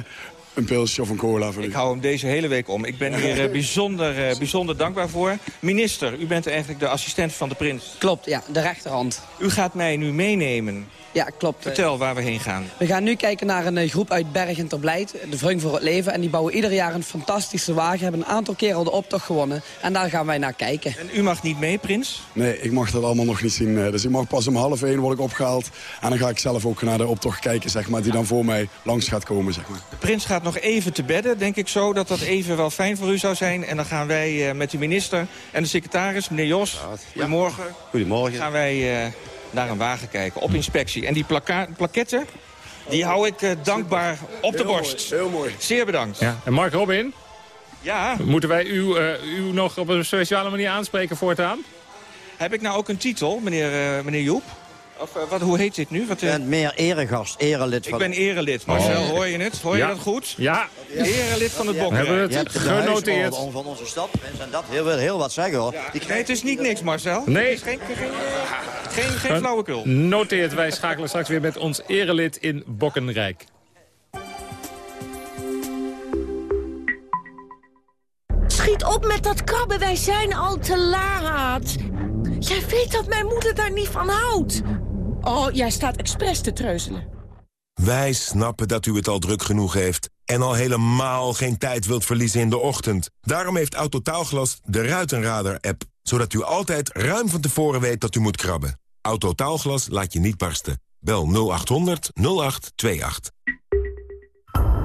een pilsje of een cola voor u. Ik hou hem deze hele week om. Ik ben hier uh, bijzonder, uh, bijzonder dankbaar voor. Minister, u bent eigenlijk de assistent van de prins. Klopt, ja. De rechterhand. U gaat mij nu meenemen ja, klopt. Vertel waar we heen gaan. We gaan nu kijken naar een groep uit Bergen ter Blijt, de Vring voor het Leven. En die bouwen ieder jaar een fantastische wagen. Hebben een aantal keer al de optocht gewonnen. En daar gaan wij naar kijken. En u mag niet mee, Prins? Nee, ik mag dat allemaal nog niet zien. Dus ik mag pas om half één word ik opgehaald. En dan ga ik zelf ook naar de optocht kijken, zeg maar, die dan voor mij langs gaat komen. Zeg maar. De prins gaat nog even te bedden, denk ik zo, dat dat even wel fijn voor u zou zijn. En dan gaan wij uh, met de minister en de secretaris, meneer Jos, ja. goedemorgen. Goedemorgen. Gaan wij... Naar een wagen kijken op inspectie. En die plaketten, die hou ik uh, dankbaar op de heel borst. Mooi, heel mooi. Zeer bedankt. Ja. En Mark Robin? Ja? Moeten wij u, uh, u nog op een speciale manier aanspreken voortaan? Heb ik nou ook een titel, meneer, uh, meneer Joep? Of uh, wat, hoe heet dit nu? Wat, uh... bent meer eregast, erelid van... Ik ben erelid. Marcel, oh. hoor je het? Hoor ja. je dat goed? Ja. Erelid van het Bokken. Hebben we het genoteerd. van onze stad. Mensen, dat heel, heel wat zeggen hoor. Ja. Die nee, het is niet niks, Marcel. Nee. Het is geen, geen, geen, geen, geen flauwekul. Noteert, wij schakelen straks weer met ons erelid in Bokkenrijk. Schiet op met dat krabben, wij zijn al te laat. Jij weet dat mijn moeder daar niet van houdt. Oh, jij staat expres te treuzelen. Wij snappen dat u het al druk genoeg heeft... en al helemaal geen tijd wilt verliezen in de ochtend. Daarom heeft Autotaalglas de Ruitenradar-app... zodat u altijd ruim van tevoren weet dat u moet krabben. Autotaalglas laat je niet barsten. Bel 0800 0828.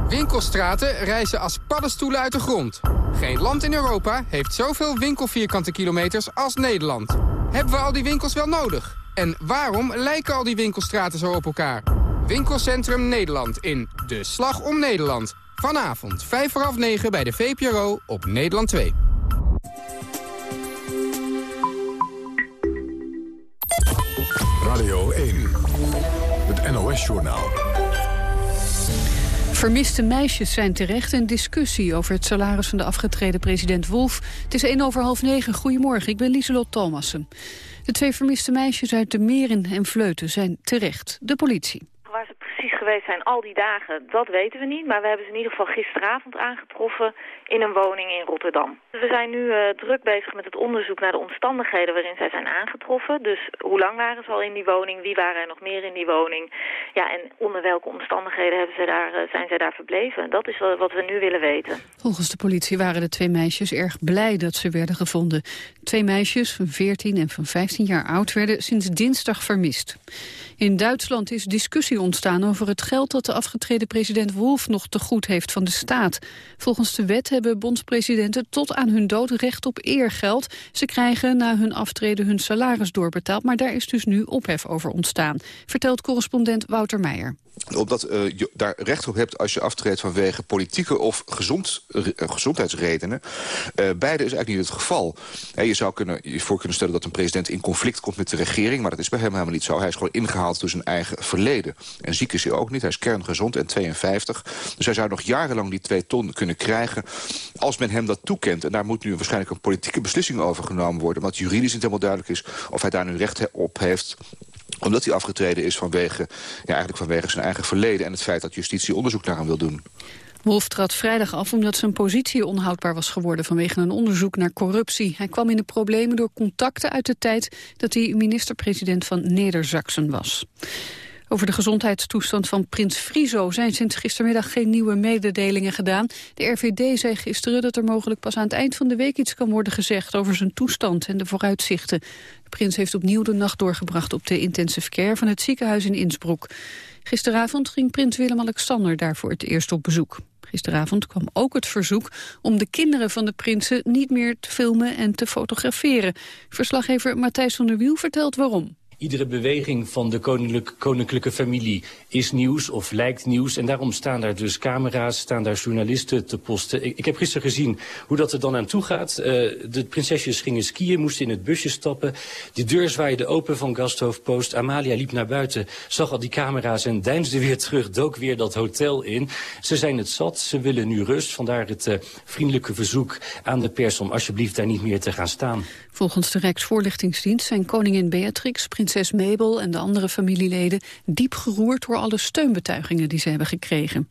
Winkelstraten reizen als paddenstoelen uit de grond. Geen land in Europa heeft zoveel winkelvierkante kilometers als Nederland. Hebben we al die winkels wel nodig? En waarom lijken al die winkelstraten zo op elkaar? Winkelcentrum Nederland in De Slag om Nederland. Vanavond 5 voor half 9 bij de VPRO op Nederland 2. Radio 1, het NOS-journaal. Vermiste meisjes zijn terecht in discussie over het salaris van de afgetreden president Wolf. Het is 1 over half 9. Goedemorgen, ik ben Lieselot Thomassen. De twee vermiste meisjes uit de Meren en Vleuten zijn terecht. De politie. Waar ze precies geweest zijn al die dagen, dat weten we niet. Maar we hebben ze in ieder geval gisteravond aangetroffen in een woning in Rotterdam. We zijn nu uh, druk bezig met het onderzoek naar de omstandigheden waarin zij zijn aangetroffen. Dus hoe lang waren ze al in die woning, wie waren er nog meer in die woning. Ja, en onder welke omstandigheden ze daar, uh, zijn zij daar verbleven. Dat is wat we nu willen weten. Volgens de politie waren de twee meisjes erg blij dat ze werden gevonden. Twee meisjes van 14 en van 15 jaar oud werden sinds dinsdag vermist. In Duitsland is discussie ontstaan over het geld dat de afgetreden president Wolf nog te goed heeft van de staat. Volgens de wet hebben bondspresidenten tot aan hun dood recht op eergeld. Ze krijgen na hun aftreden hun salaris doorbetaald, maar daar is dus nu ophef over ontstaan, vertelt correspondent Wouter Meijer omdat uh, je daar recht op hebt als je aftreedt vanwege politieke of uh, gezondheidsredenen. Uh, beide is eigenlijk niet het geval. He, je zou kunnen, je voor kunnen stellen dat een president in conflict komt met de regering... maar dat is bij hem helemaal niet zo. Hij is gewoon ingehaald door zijn eigen verleden. En ziek is hij ook niet. Hij is kerngezond en 52. Dus hij zou nog jarenlang die twee ton kunnen krijgen als men hem dat toekent. En daar moet nu waarschijnlijk een politieke beslissing over genomen worden... omdat juridisch niet helemaal duidelijk is of hij daar nu recht op heeft omdat hij afgetreden is vanwege, ja, eigenlijk vanwege zijn eigen verleden... en het feit dat justitie onderzoek naar hem wil doen. Wolf trad vrijdag af omdat zijn positie onhoudbaar was geworden vanwege een onderzoek naar corruptie. Hij kwam in de problemen door contacten uit de tijd dat hij minister-president van Neder-Zaksen was. Over de gezondheidstoestand van prins Friso zijn sinds gistermiddag geen nieuwe mededelingen gedaan. De RVD zei gisteren dat er mogelijk pas aan het eind van de week iets kan worden gezegd over zijn toestand en de vooruitzichten. De prins heeft opnieuw de nacht doorgebracht op de intensive care van het ziekenhuis in Innsbruck. Gisteravond ging prins Willem-Alexander daarvoor het eerst op bezoek. Gisteravond kwam ook het verzoek om de kinderen van de prinsen niet meer te filmen en te fotograferen. Verslaggever Matthijs van der Wiel vertelt waarom. Iedere beweging van de koninklijke, koninklijke familie is nieuws of lijkt nieuws. En daarom staan daar dus camera's, staan daar journalisten te posten. Ik, heb gisteren gezien hoe dat er dan aan toe gaat. Uh, de prinsesjes gingen skiën, moesten in het busje stappen. De deur zwaaide open van Gasthoofdpost. Amalia liep naar buiten, zag al die camera's en deinsde weer terug, dook weer dat hotel in. Ze zijn het zat, ze willen nu rust. Vandaar het uh, vriendelijke verzoek aan de pers om alsjeblieft daar niet meer te gaan staan. Volgens de Rijksvoorlichtingsdienst zijn koningin Beatrix, prinses Mabel en de andere familieleden diep geroerd door alle steunbetuigingen die ze hebben gekregen.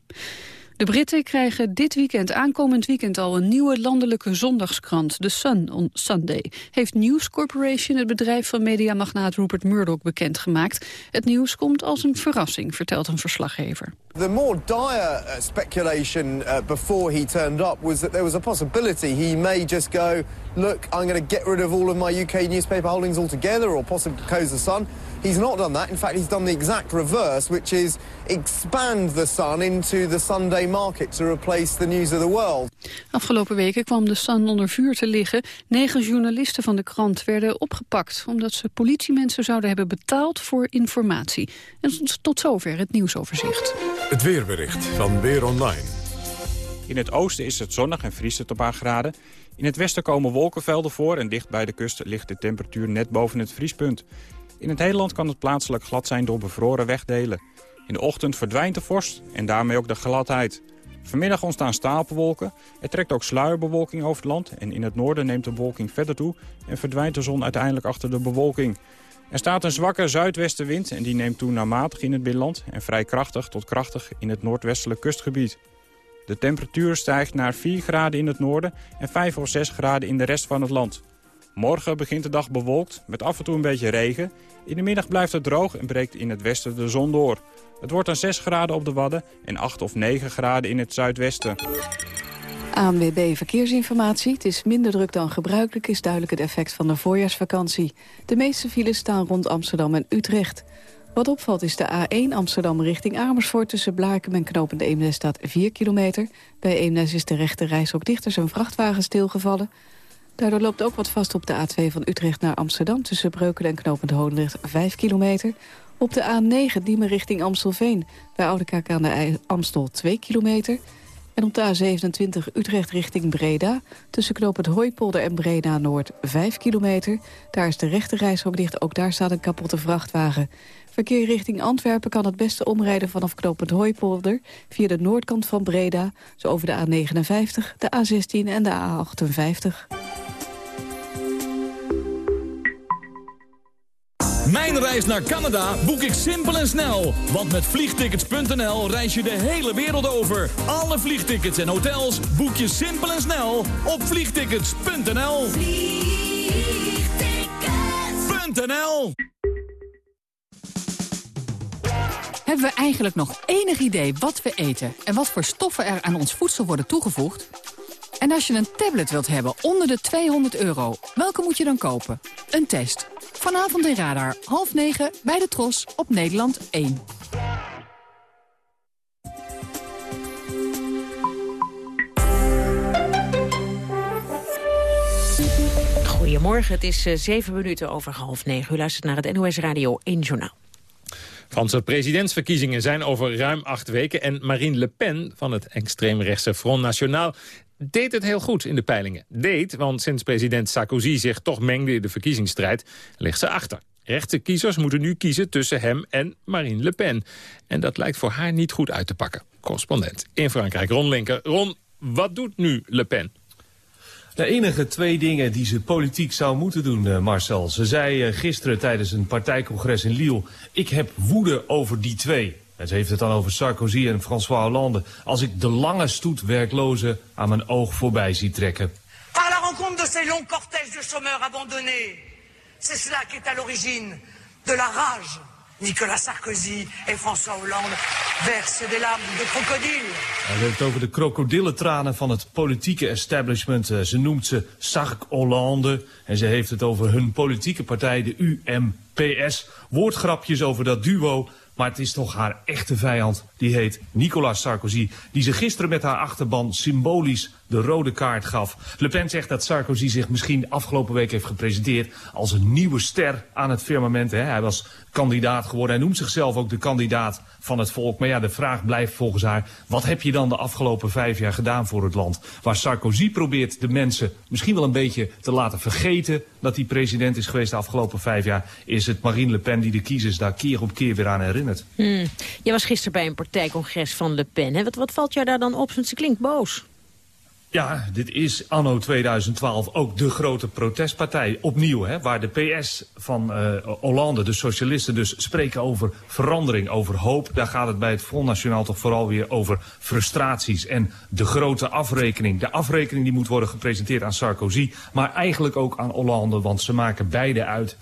De Britten krijgen dit weekend, aankomend weekend al een nieuwe landelijke zondagskrant, The Sun on Sunday. Heeft News Corporation, het bedrijf van mediamagnaat Rupert Murdoch, bekendgemaakt. Het nieuws komt als een verrassing, vertelt een verslaggever. The more dire uh, speculation uh, before he turned up was that there was a possibility he may just go, look, I'm going to get rid of all of my UK newspaper holdings altogether or possibly close the Sun. He's not done that. In fact, he's done the exact reverse, which is expand the Sun into the Sunday market to replace the news of the world. Afgelopen weken kwam de Sun onder vuur te liggen. Negen journalisten van de krant werden opgepakt... omdat ze politiemensen zouden hebben betaald voor informatie. En tot zover het nieuwsoverzicht. Het weerbericht van Weer Online. In het oosten is het zonnig en vriest het op 8 graden. In het westen komen wolkenvelden voor en dicht bij de kust ligt de temperatuur net boven het vriespunt. In het hele land kan het plaatselijk glad zijn door bevroren wegdelen. In de ochtend verdwijnt de vorst en daarmee ook de gladheid. Vanmiddag ontstaan stapelwolken. Er trekt ook sluierbewolking over het land. En in het noorden neemt de bewolking verder toe en verdwijnt de zon uiteindelijk achter de bewolking. Er staat een zwakke zuidwestenwind en die neemt toe naar matig in het binnenland... en vrij krachtig tot krachtig in het noordwestelijk kustgebied. De temperatuur stijgt naar 4 graden in het noorden en 5 of 6 graden in de rest van het land. Morgen begint de dag bewolkt, met af en toe een beetje regen. In de middag blijft het droog en breekt in het westen de zon door. Het wordt dan 6 graden op de Wadden en 8 of 9 graden in het zuidwesten. ANWB Verkeersinformatie. Het is minder druk dan gebruikelijk, is duidelijk het effect van de voorjaarsvakantie. De meeste files staan rond Amsterdam en Utrecht. Wat opvalt is de A1 Amsterdam richting Amersfoort... tussen Blaakem en Knopende Eemnes staat 4 kilometer. Bij Eemnes is de rechte reis ook dichter zijn vrachtwagen stilgevallen. Daardoor loopt ook wat vast op de A2 van Utrecht naar Amsterdam... tussen Breukelen en Knopend Hodendrecht 5 kilometer. Op de A9 Diemen richting Amstelveen. Bij Oudekerk aan de Amstel 2 kilometer. En op de A27 Utrecht richting Breda. Tussen Knopend Hooipolder en Breda Noord 5 kilometer. Daar is de rechte dicht. Ook daar staat een kapotte vrachtwagen. Verkeer richting Antwerpen kan het beste omrijden vanaf Knopend Hooipolder... via de noordkant van Breda, zo over de A59, de A16 en de A58. Mijn reis naar Canada boek ik simpel en snel. Want met vliegtickets.nl reis je de hele wereld over. Alle vliegtickets en hotels boek je simpel en snel op vliegtickets.nl. Vliegtickets.nl Hebben we eigenlijk nog enig idee wat we eten... en wat voor stoffen er aan ons voedsel worden toegevoegd? En als je een tablet wilt hebben onder de 200 euro, welke moet je dan kopen? Een test. Vanavond in Radar, half negen, bij de Tros, op Nederland 1. Goedemorgen, het is uh, zeven minuten over half negen. U luistert naar het NOS Radio 1 Journaal. Franse presidentsverkiezingen zijn over ruim acht weken... en Marine Le Pen van het extreemrechtse Front National deed het heel goed in de peilingen. Deed, want sinds president Sarkozy zich toch mengde in de verkiezingsstrijd... ligt ze achter. Rechtse kiezers moeten nu kiezen tussen hem en Marine Le Pen. En dat lijkt voor haar niet goed uit te pakken. Correspondent in Frankrijk, Ron Linker. Ron, wat doet nu Le Pen? De enige twee dingen die ze politiek zou moeten doen, eh, Marcel. Ze zei eh, gisteren tijdens een partijcongres in Lille... ik heb woede over die twee. En ze heeft het dan over Sarkozy en François Hollande. Als ik de lange stoet werklozen aan mijn oog voorbij zie trekken. Par la rencontre de ces longs cortèges de chômeurs abandonnés. C'est cela qui est à l'origine de la rage. Nicolas Sarkozy en François Hollande versen de larmes de krokodil. Hij heeft het over de krokodillentranen van het politieke establishment. Eh, ze noemt ze Sark Hollande. En ze heeft het over hun politieke partij, de UMPS. Woordgrapjes over dat duo maar het is toch haar echte vijand. Die heet Nicolas Sarkozy. Die ze gisteren met haar achterban symbolisch de rode kaart gaf. Le Pen zegt dat Sarkozy zich misschien afgelopen week heeft gepresenteerd als een nieuwe ster aan het firmament. Hè. Hij was kandidaat geworden. Hij noemt zichzelf ook de kandidaat van het volk. Maar ja, de vraag blijft volgens haar, wat heb je dan de afgelopen vijf jaar gedaan voor het land? Waar Sarkozy probeert de mensen misschien wel een beetje te laten vergeten dat hij president is geweest de afgelopen vijf jaar, is het Marine Le Pen die de kiezers daar keer op keer weer aan herinnert. Hmm. Je was gisteren bij een partijcongres van Le Pen. Hè? Wat, wat valt jou daar dan op? Ze klinkt boos. Ja, dit is anno 2012 ook de grote protestpartij. Opnieuw, hè, waar de PS van uh, Hollande, de socialisten, dus spreken over verandering, over hoop. Daar gaat het bij het Front Nationaal toch vooral weer over frustraties. En de grote afrekening. De afrekening die moet worden gepresenteerd aan Sarkozy, maar eigenlijk ook aan Hollande. Want ze maken beide uit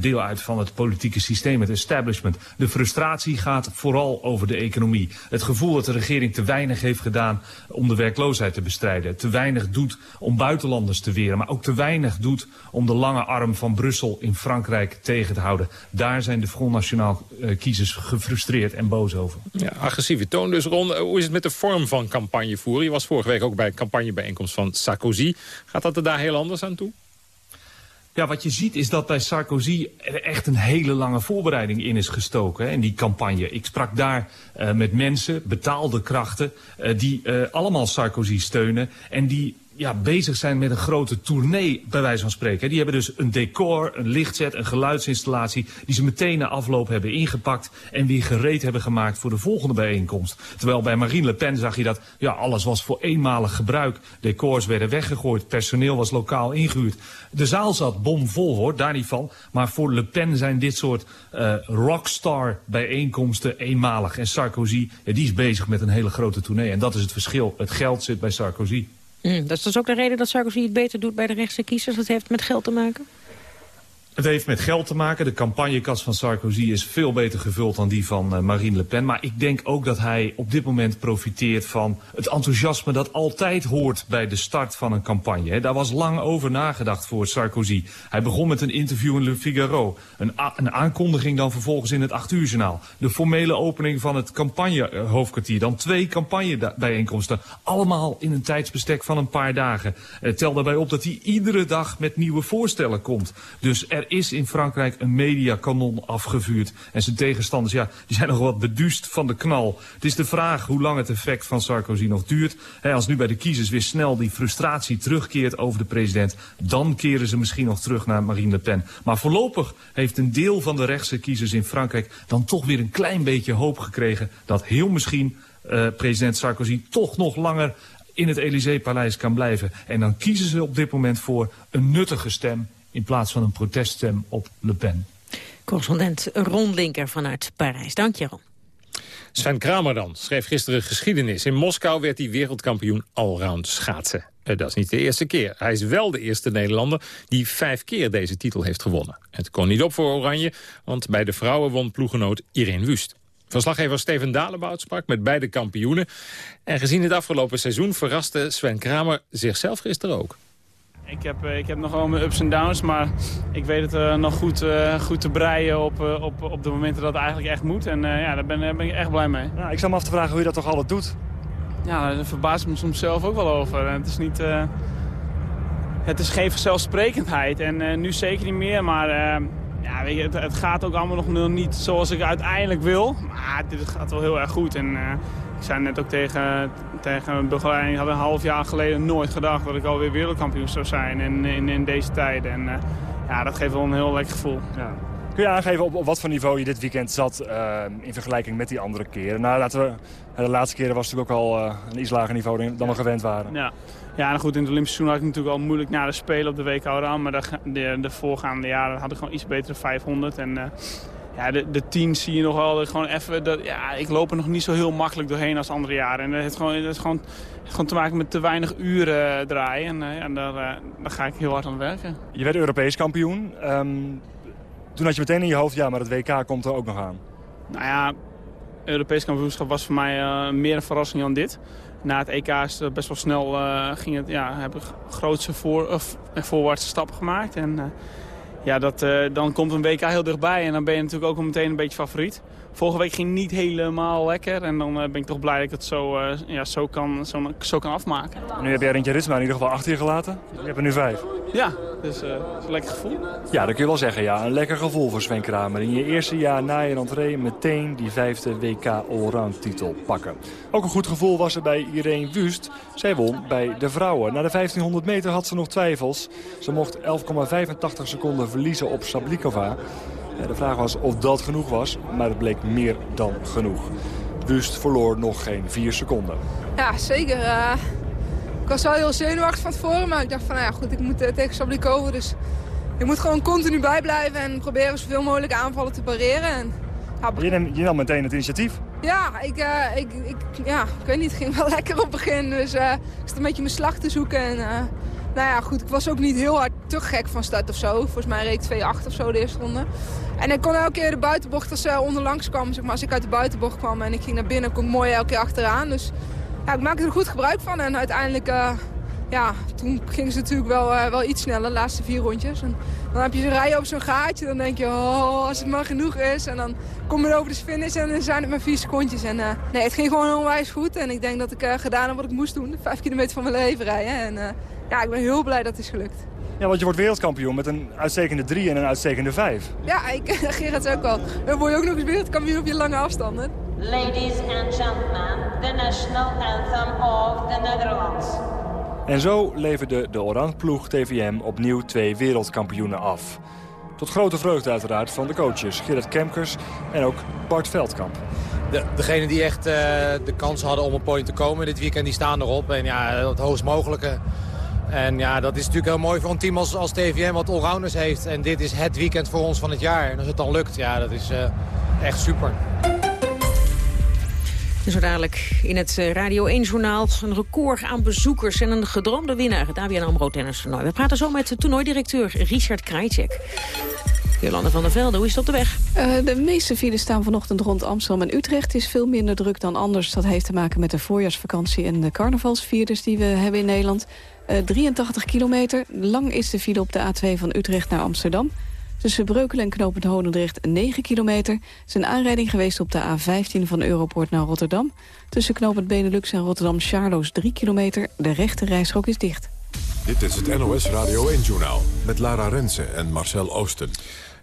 deel uit van het politieke systeem, het establishment. De frustratie gaat vooral over de economie. Het gevoel dat de regering te weinig heeft gedaan om de werkloosheid te bestrijden. Te weinig doet om buitenlanders te weren. Maar ook te weinig doet om de lange arm van Brussel in Frankrijk tegen te houden. Daar zijn de Front Nationaal uh, kiezers gefrustreerd en boos over. Ja, agressieve toon dus, Ron. Hoe is het met de vorm van campagne voeren? Je was vorige week ook bij een campagnebijeenkomst van Sarkozy. Gaat dat er daar heel anders aan toe? Ja, wat je ziet is dat bij Sarkozy er echt een hele lange voorbereiding in is gestoken. Hè, in die campagne. Ik sprak daar uh, met mensen, betaalde krachten, uh, die uh, allemaal Sarkozy steunen. En die ja, bezig zijn met een grote tournee, bij wijze van spreken. Die hebben dus een decor, een lichtset, een geluidsinstallatie... die ze meteen na afloop hebben ingepakt... en weer gereed hebben gemaakt voor de volgende bijeenkomst. Terwijl bij Marine Le Pen zag je dat ja, alles was voor eenmalig gebruik. Decors werden weggegooid, personeel was lokaal ingehuurd. De zaal zat bomvol, hoor, daar niet van. Maar voor Le Pen zijn dit soort uh, rockstar bijeenkomsten eenmalig. En Sarkozy, die is bezig met een hele grote tournee. En dat is het verschil. Het geld zit bij Sarkozy. Mm, dat is dus ook de reden dat Sarkozy het beter doet bij de rechtse kiezers. Dat heeft met geld te maken? Het heeft met geld te maken. De campagnekas van Sarkozy is veel beter gevuld dan die van uh, Marine Le Pen. Maar ik denk ook dat hij op dit moment profiteert van het enthousiasme dat altijd hoort bij de start van een campagne. Daar was lang over nagedacht voor Sarkozy. Hij begon met een interview in Le Figaro. Een, een aankondiging dan vervolgens in het 8 uur journaal. De formele opening van het campagnehoofdkwartier. Dan twee campagnebijeenkomsten. Allemaal in een tijdsbestek van een paar dagen. Uh, tel daarbij op dat hij iedere dag met nieuwe voorstellen komt. Dus er is in Frankrijk een mediakanon afgevuurd. En zijn tegenstanders, ja, die zijn nog wat beduust van de knal. Het is de vraag hoe lang het effect van Sarkozy nog duurt. He, als nu bij de kiezers weer snel die frustratie terugkeert over de president... dan keren ze misschien nog terug naar Marine Le Pen. Maar voorlopig heeft een deel van de rechtse kiezers in Frankrijk... dan toch weer een klein beetje hoop gekregen... dat heel misschien uh, president Sarkozy toch nog langer in het Elysée-paleis kan blijven. En dan kiezen ze op dit moment voor een nuttige stem in plaats van een proteststem op Le Pen. Correspondent Ron Linker vanuit Parijs. Dank je, Ron. Sven Kramer dan schreef gisteren geschiedenis. In Moskou werd hij wereldkampioen allround schaatsen. Dat is niet de eerste keer. Hij is wel de eerste Nederlander die vijf keer deze titel heeft gewonnen. Het kon niet op voor Oranje, want bij de vrouwen won ploegenoot Irene Wust. Verslaggever Steven Dalebout sprak met beide kampioenen. En gezien het afgelopen seizoen verraste Sven Kramer zichzelf gisteren ook. Ik heb, ik heb nog wel mijn ups en downs, maar ik weet het uh, nog goed, uh, goed te breien op, uh, op, op de momenten dat het eigenlijk echt moet. En ja, daar ben, ben, ik echt blij mee. Ik sta me af te vragen hoe je dat toch altijd doet. Ja, daar verbaas ik me soms zelf ook wel over. Het is, niet, het is geen vanzelfsprekendheid en nu zeker niet meer, maar ja, weet je, het, het, gaat ook allemaal nog niet zoals ik uiteindelijk wil. Maar dit gaat wel heel erg goed en zei net ook tegen, tegen mijn begeleiding, ik had een half jaar geleden nooit gedacht dat ik alweer wereldkampioen zou zijn in, in, in deze tijd. En uh, ja, dat geeft wel een heel lekker gevoel. Ja. Kun je aangeven op, op wat voor niveau je dit weekend zat uh, in vergelijking met die andere keren? Nou, laten we, de laatste keren was het natuurlijk ook al uh, een iets lager niveau dan we gewend waren. Ja. Ja, en goed, in het Olympische seizoen had ik natuurlijk al moeilijk na de Spelen op de WK aan. Maar de, de, de voorgaande jaren had ik gewoon iets betere 500. En ja, de, de tien zie je nog wel gewoon even... Dat, ja, ik loop er nog niet zo heel makkelijk doorheen als andere jaren. En dat heeft gewoon, dat heeft gewoon, gewoon te maken met te weinig uren draaien. En uh, ja, daar, uh, daar ga ik heel hard aan werken. Je werd Europees kampioen. Um, toen had je meteen in je hoofd, ja, maar het WK komt er ook nog aan. Nou ja, Europees kampioenschap was voor mij uh, meer een verrassing dan dit. Na het EK is het best wel snel ging het, ja, heb ik grootse voor, voorwaartse stappen gemaakt. En ja, dat, uh, dan komt een WK heel dichtbij en dan ben je natuurlijk ook meteen een beetje favoriet. Vorige week ging niet helemaal lekker en dan uh, ben ik toch blij dat ik het zo, uh, ja, zo, kan, zo, zo, kan afmaken. Nu heb jij Rintje Ritsma in ieder geval achter je gelaten. Je hebt er nu vijf. Ja, dus is een lekker gevoel. Ja, dat kun je wel zeggen. Ja. Een lekker gevoel voor Sven Kramer. In je eerste jaar na je rentree meteen die vijfde WK Allround titel pakken. Ook een goed gevoel was er bij Irene Wust. Zij won bij de vrouwen. Na de 1500 meter had ze nog twijfels. Ze mocht 11,85 seconden verliezen op Sablikova. De vraag was of dat genoeg was, maar het bleek meer dan genoeg. Wust verloor nog geen vier seconden. Ja, zeker. Uh, ik was wel heel zenuwachtig van tevoren, maar ik dacht van, nou ja, goed, ik moet uh, tegen Sablikova, dus ik moet gewoon continu bijblijven en proberen zoveel mogelijk aanvallen te pareren. En, ja, je, nam, je nam meteen het initiatief. Ja, ik, uh, ik, ik, ja, ik weet niet, het ging wel lekker op het begin, dus ik zat een beetje mijn slag te zoeken en nou ja, goed, ik was ook niet heel hard te gek van start of zo. Volgens mij reed 2-8 of zo de eerste ronde. En ik kon elke keer de buitenbocht als ze onderlangs kwam. Zeg maar, als ik uit de buitenbocht kwam en ik ging naar binnen, kon ik mooi elke keer achteraan. Dus ja, ik maakte er goed gebruik van. En uiteindelijk, uh, ja, toen ging ze natuurlijk wel, uh, wel iets sneller, de laatste vier rondjes. En dan heb je ze rijden op zo'n gaatje, dan denk je, oh, als het maar genoeg is. En dan kom je over de finish en dan zijn het maar vier secondjes. En uh, nee, het ging gewoon onwijs goed. En ik denk dat ik gedaan heb wat ik moest doen. Vijf kilometer van mijn leven rijden. En ja, ik ben heel blij dat het is gelukt. Ja, want je wordt wereldkampioen met een uitstekende 3 en een uitstekende 5. Ja, ik het ook al. Dan word je ook nog eens wereldkampioen op je lange afstanden. Ladies and gentlemen, the national anthem of the Netherlands. En zo leverde de Oranje ploeg TVM opnieuw twee wereldkampioenen af. Tot grote vreugde uiteraard van de coaches Gerrit Kemkers en ook Bart Veldkamp. De, degenen die echt uh, de kans hadden om op point te komen dit weekend, die staan erop. En ja, het hoogst mogelijke en ja, dat is natuurlijk heel mooi voor een team als, als TVM wat allrounders heeft. En dit is het weekend voor ons van het jaar. En als het dan lukt, ja, dat is uh, echt super. Zo dadelijk in het eh, Radio 1-journaal een record aan bezoekers en een gedroomde winnaar, het ABN AMRO Tennis Toernooi. We praten zo met de toernooidirecteur Richard Krajcek. Jolande van der Velde, hoe is het op de weg? Uh, de meeste files staan vanochtend rond Amsterdam en Utrecht. Het is veel minder druk dan anders. Dat heeft te maken met de voorjaarsvakantie en de carnavalsvierders die we hebben in Nederland. 83 eh, kilometer. Lang is de file op de A2 van Utrecht naar Amsterdam. Tussen Breukelen en Knopend Honendrecht 9 kilometer. Er is een aanrijding geweest op de A15 van Europort naar Rotterdam. Tussen Knopend Benelux en Rotterdam-Charloes 3 kilometer. De rechte reisschok is dicht. Dit is het NOS Radio 1-journaal met Lara Rensen en Marcel Oosten.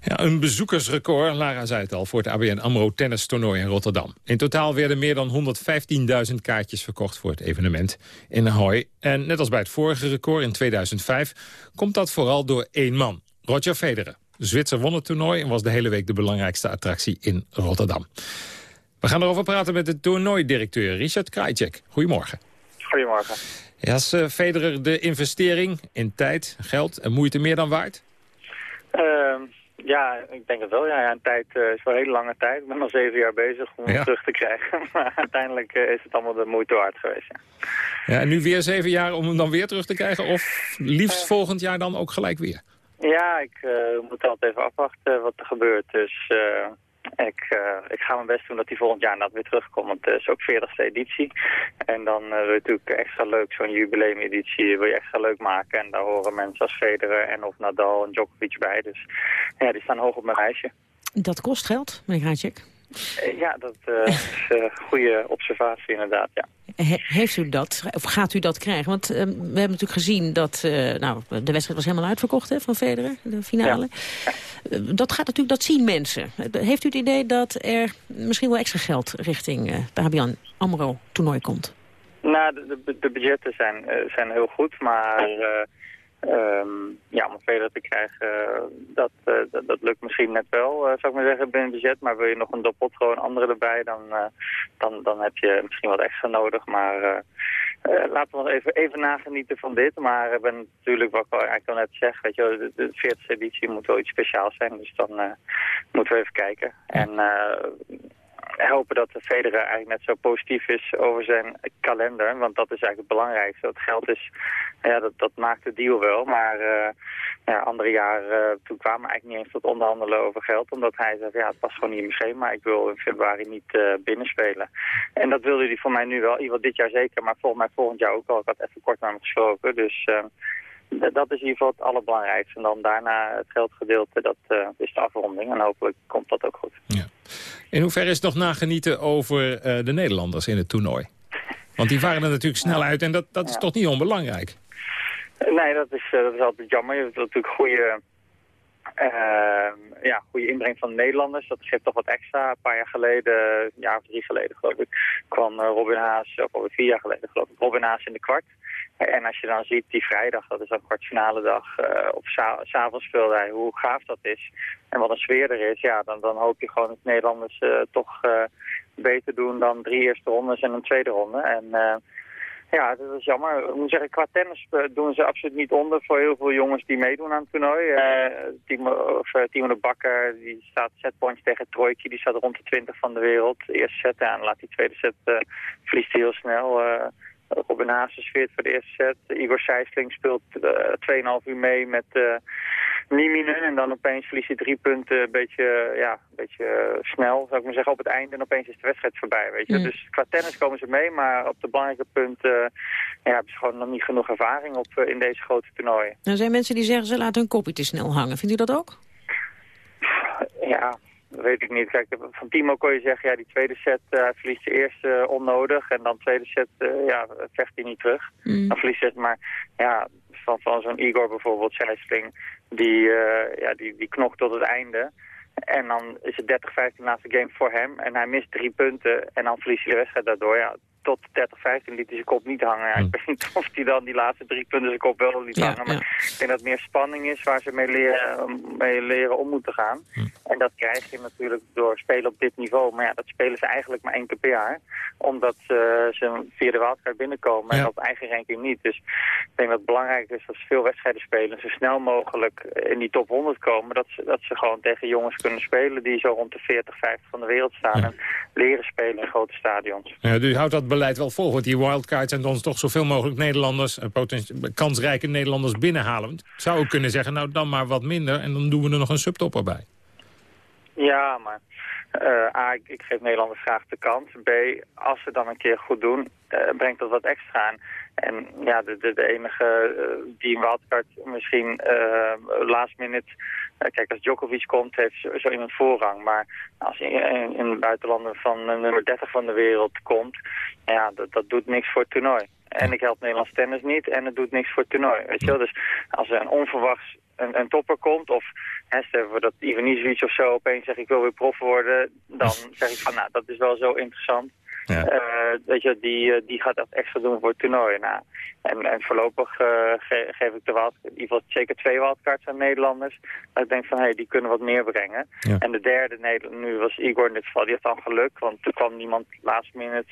Ja, een bezoekersrecord, Lara zei het al, voor het ABN AMRO tennistoernooi in Rotterdam. In totaal werden meer dan 115.000 kaartjes verkocht voor het evenement in Ahoy. En net als bij het vorige record in 2005 komt dat vooral door één man, Roger Federer. De Zwitser won het toernooi en was de hele week de belangrijkste attractie in Rotterdam. We gaan erover praten met de toernooidirecteur Richard Krajcek. Goedemorgen. Goedemorgen. Ja, is uh, Federer de investering in tijd, geld en moeite meer dan waard? Uh, ja, ik denk het wel. Ja, een tijd uh, is wel een hele lange tijd. Ik ben al zeven jaar bezig om het terug te krijgen. maar uiteindelijk uh, is het allemaal de moeite waard geweest. Ja. ja, en nu weer zeven jaar om hem dan weer terug te krijgen? Of liefst volgend jaar dan ook gelijk weer? Ja, ik moet altijd even afwachten wat er gebeurt. Dus ik, uh, ik ga mijn best doen dat hij volgend jaar weer terugkomt. Want het is ook 40ste editie. En dan uh, wil je natuurlijk extra leuk, zo'n jubileumeditie wil je extra leuk maken. En daar horen mensen als Federer en of Nadal en Djokovic bij. Dus ja, die staan hoog op mijn lijstje. Dat kost geld, meneer Gracek. Eh, ja, dat uh, is een goede observatie inderdaad, ja. heeft u dat, of gaat u dat krijgen? Want we hebben natuurlijk gezien dat, nou, de wedstrijd was helemaal uitverkocht hè, van Federer, de finale. dat gaat natuurlijk, dat zien mensen. Heeft u het idee dat er misschien wel extra geld richting de ABN AMRO toernooi komt? Nou, de, de, de budgetten zijn, zijn heel goed, maar Um, ja, om verder te krijgen, dat, uh, dat, dat, lukt misschien net wel, uh, zou ik maar zeggen, binnen budget. Maar wil je nog een doppot gewoon andere erbij, dan, dan, dan heb je misschien wat extra nodig. Maar laten we nog even, even nagenieten van dit. Maar ik ben natuurlijk, wat ik eigenlijk al net zeg, weet je, de, de 40e editie moet wel iets speciaals zijn. Dus dan moeten we even kijken. En hopen dat de Federer eigenlijk net zo positief is over zijn kalender. Want dat is eigenlijk het belangrijkste. Dat geld is, ja, dat, dat maakt de deal wel. Maar uh, ja, andere jaren, uh, toen kwamen we eigenlijk niet eens tot onderhandelen over geld. Omdat hij zei, ja, het past gewoon niet in mijn schema. Ik wil in februari niet uh, binnenspelen. En dat wilde hij voor mij nu wel. Ieder dit jaar zeker, maar volgens mij volgend jaar ook al. Ik had even kort met hem gesproken. Dus dat is in ieder geval het allerbelangrijkste. En dan daarna het geldgedeelte, dat is de afronding. En hopelijk komt dat ook goed. Ja. In hoeverre is het nog nagenieten over uh, de Nederlanders in het toernooi? Want die varen er natuurlijk snel uit en dat, dat is toch niet onbelangrijk? Nee, dat is, dat is altijd jammer. Je hebt natuurlijk goede uh, ja, goede inbreng van de Nederlanders. Dat geeft toch wat extra. Een paar jaar geleden, een jaar of drie geleden geloof ik, kwam Robin Haas, of alweer vier jaar geleden geloof ik, Robin Haas in de kwart. En als je dan ziet die vrijdag, dat is dan kwartfinale dag, uh, of s'avonds speelde hij, hoe gaaf dat is. En wat een sfeer er is, ja, dan, dan hoop je gewoon dat Nederlanders uh, toch uh, beter doen dan drie eerste rondes en een tweede ronde. En ja, dat is jammer. Ik moet zeggen, qua tennis eh, doen ze absoluut niet onder voor heel veel jongens die meedoen aan het toernooi. Timo, of, Timo de Bakker, die staat setpoints tegen Trojki, die staat rond de 20 van de wereld. Eerste set, ja, en laat die tweede set, verliest heel snel. Robin Haase sfeert voor de eerste set. Igor Sijsling speelt 2,5 uur mee met Nieminen. En dan opeens verlies je drie punten een beetje, ja, een beetje snel, zou ik maar zeggen, op het einde. En opeens is de wedstrijd voorbij, weet je. Mm. Dus qua tennis komen ze mee, maar op de belangrijke punten ja, hebben ze gewoon nog niet genoeg ervaring op, in deze grote toernooien. Er zijn mensen die zeggen ze laten hun kopje te snel hangen. Vindt u dat ook? Ja, dat weet ik niet. Kijk, van Timo kon je zeggen, ja, die tweede set uh, verliest de eerste onnodig. En dan tweede set, uh, ja, vecht hij niet terug. Mm. Dan verliest het, maar ja, van, van zo'n Igor bijvoorbeeld, Zijsling, die, uh, ja, die, die knokt tot het einde. En dan is het 30-15 laatste game voor hem. En hij mist drie punten. En dan verliest hij de wedstrijd daardoor. Ja, tot 30-15 liet hij zijn kop niet hangen. Ja, ik weet niet of hij dan die laatste drie punten zijn kop wel liet hangen. Maar ik denk dat het meer spanning is waar ze mee leren, mee leren om moeten gaan. En dat krijg je natuurlijk door spelen op dit niveau. Maar ja, dat spelen ze eigenlijk maar één keer per jaar. Omdat uh, ze via de wildcard binnenkomen en op eigen ranking niet. Dus ik denk dat het belangrijk is dat ze veel wedstrijden spelen. Zo snel mogelijk in die top 100 komen. Dat ze, dat ze gewoon tegen jongens kunnen spelen die zo rond de 40, 50 van de wereld staan. En leren spelen in grote stadions. Ja, u houdt dat beleid wel vol. Want die wildcards en ons toch zoveel mogelijk Nederlanders... kansrijke Nederlanders binnenhalen. Zou ik kunnen zeggen, nou dan maar wat minder... en dan doen we er nog een subtopper bij. Ja, maar uh, A, ik, geef Nederlanders graag de kans. B, als ze dan een keer goed doen, uh, brengt dat wat extra aan. En ja, de, de, enige die een wildcard misschien last minute... kijk, als Djokovic komt, heeft zo iemand voorrang. Maar als in, in buitenlanden van nummer 30 van de wereld komt... ja, dat, dat doet niks voor het toernooi. En ik help Nederlands tennis niet en het doet niks voor het toernooi. Weet je wel? Dus als er een onverwachts een, een topper komt... of hè, dat Ivanisevic of zo opeens zegt ik wil weer prof worden... dan zeg ik van nou, dat is wel zo interessant. Ja. Uh, weet je, die, eh, die gaat echt extra doen voor het toernooi. Nou, en, en voorlopig ge geef ik de wild, in ieder geval zeker twee wildcards aan Nederlanders. Dat ik denk van, hé, hey, die kunnen wat meer brengen. Ja. En de derde, nu was Igor in dit geval, die had dan geluk. Want er kwam niemand last minute,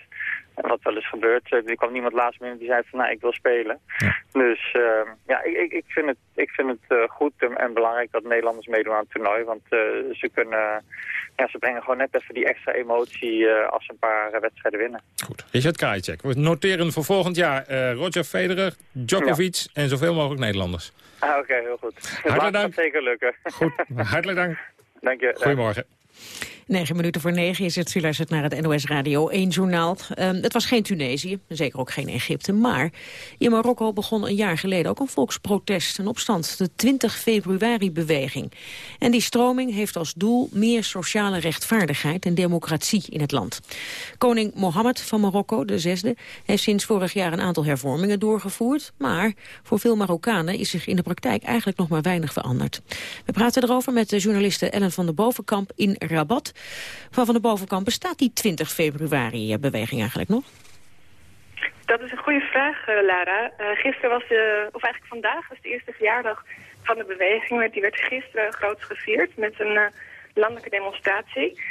wat wel eens gebeurt, er kwam niemand last minute die zei van, nou, ik wil spelen. Ja. Dus uh, ja, ik, ik, ik vind het, ik vind het uh, goed en, belangrijk dat Nederlanders meedoen aan het toernooi. Want ze kunnen, ja, ze brengen gewoon net even die extra emotie als ze een paar wedstrijden winnen. Goed. Richard Krajicek, we noteren voor volgend jaar Roger Federer, Djokovic ja. en zoveel mogelijk Nederlanders. Ah, Oké, okay, heel goed. Hartelijk dank. zeker lukken. Goed, hartelijk dank. Dank je. Goedemorgen. 9 minuten voor 9 is het. U luistert naar het NOS Radio 1 journaal. Um, het was geen Tunesië, zeker ook geen Egypte. Maar in Marokko begon een jaar geleden ook een volksprotest, een opstand. De 20 februari-beweging. En die stroming heeft als doel meer sociale rechtvaardigheid en democratie in het land. Koning Mohammed van Marokko, de zesde, heeft sinds vorig jaar een aantal hervormingen doorgevoerd. Maar voor veel Marokkanen is zich in de praktijk eigenlijk nog maar weinig veranderd. We praten erover met de journaliste Ellen van der Bovenkamp in Rabat. Van Van de Bovenkamp, bestaat die 20 februari-beweging eigenlijk nog? Dat is een goede vraag, uh, Lara. Uh, gisteren was de, of eigenlijk vandaag was de eerste verjaardag van de beweging. Die werd gisteren groots gevierd met een landelijke demonstratie.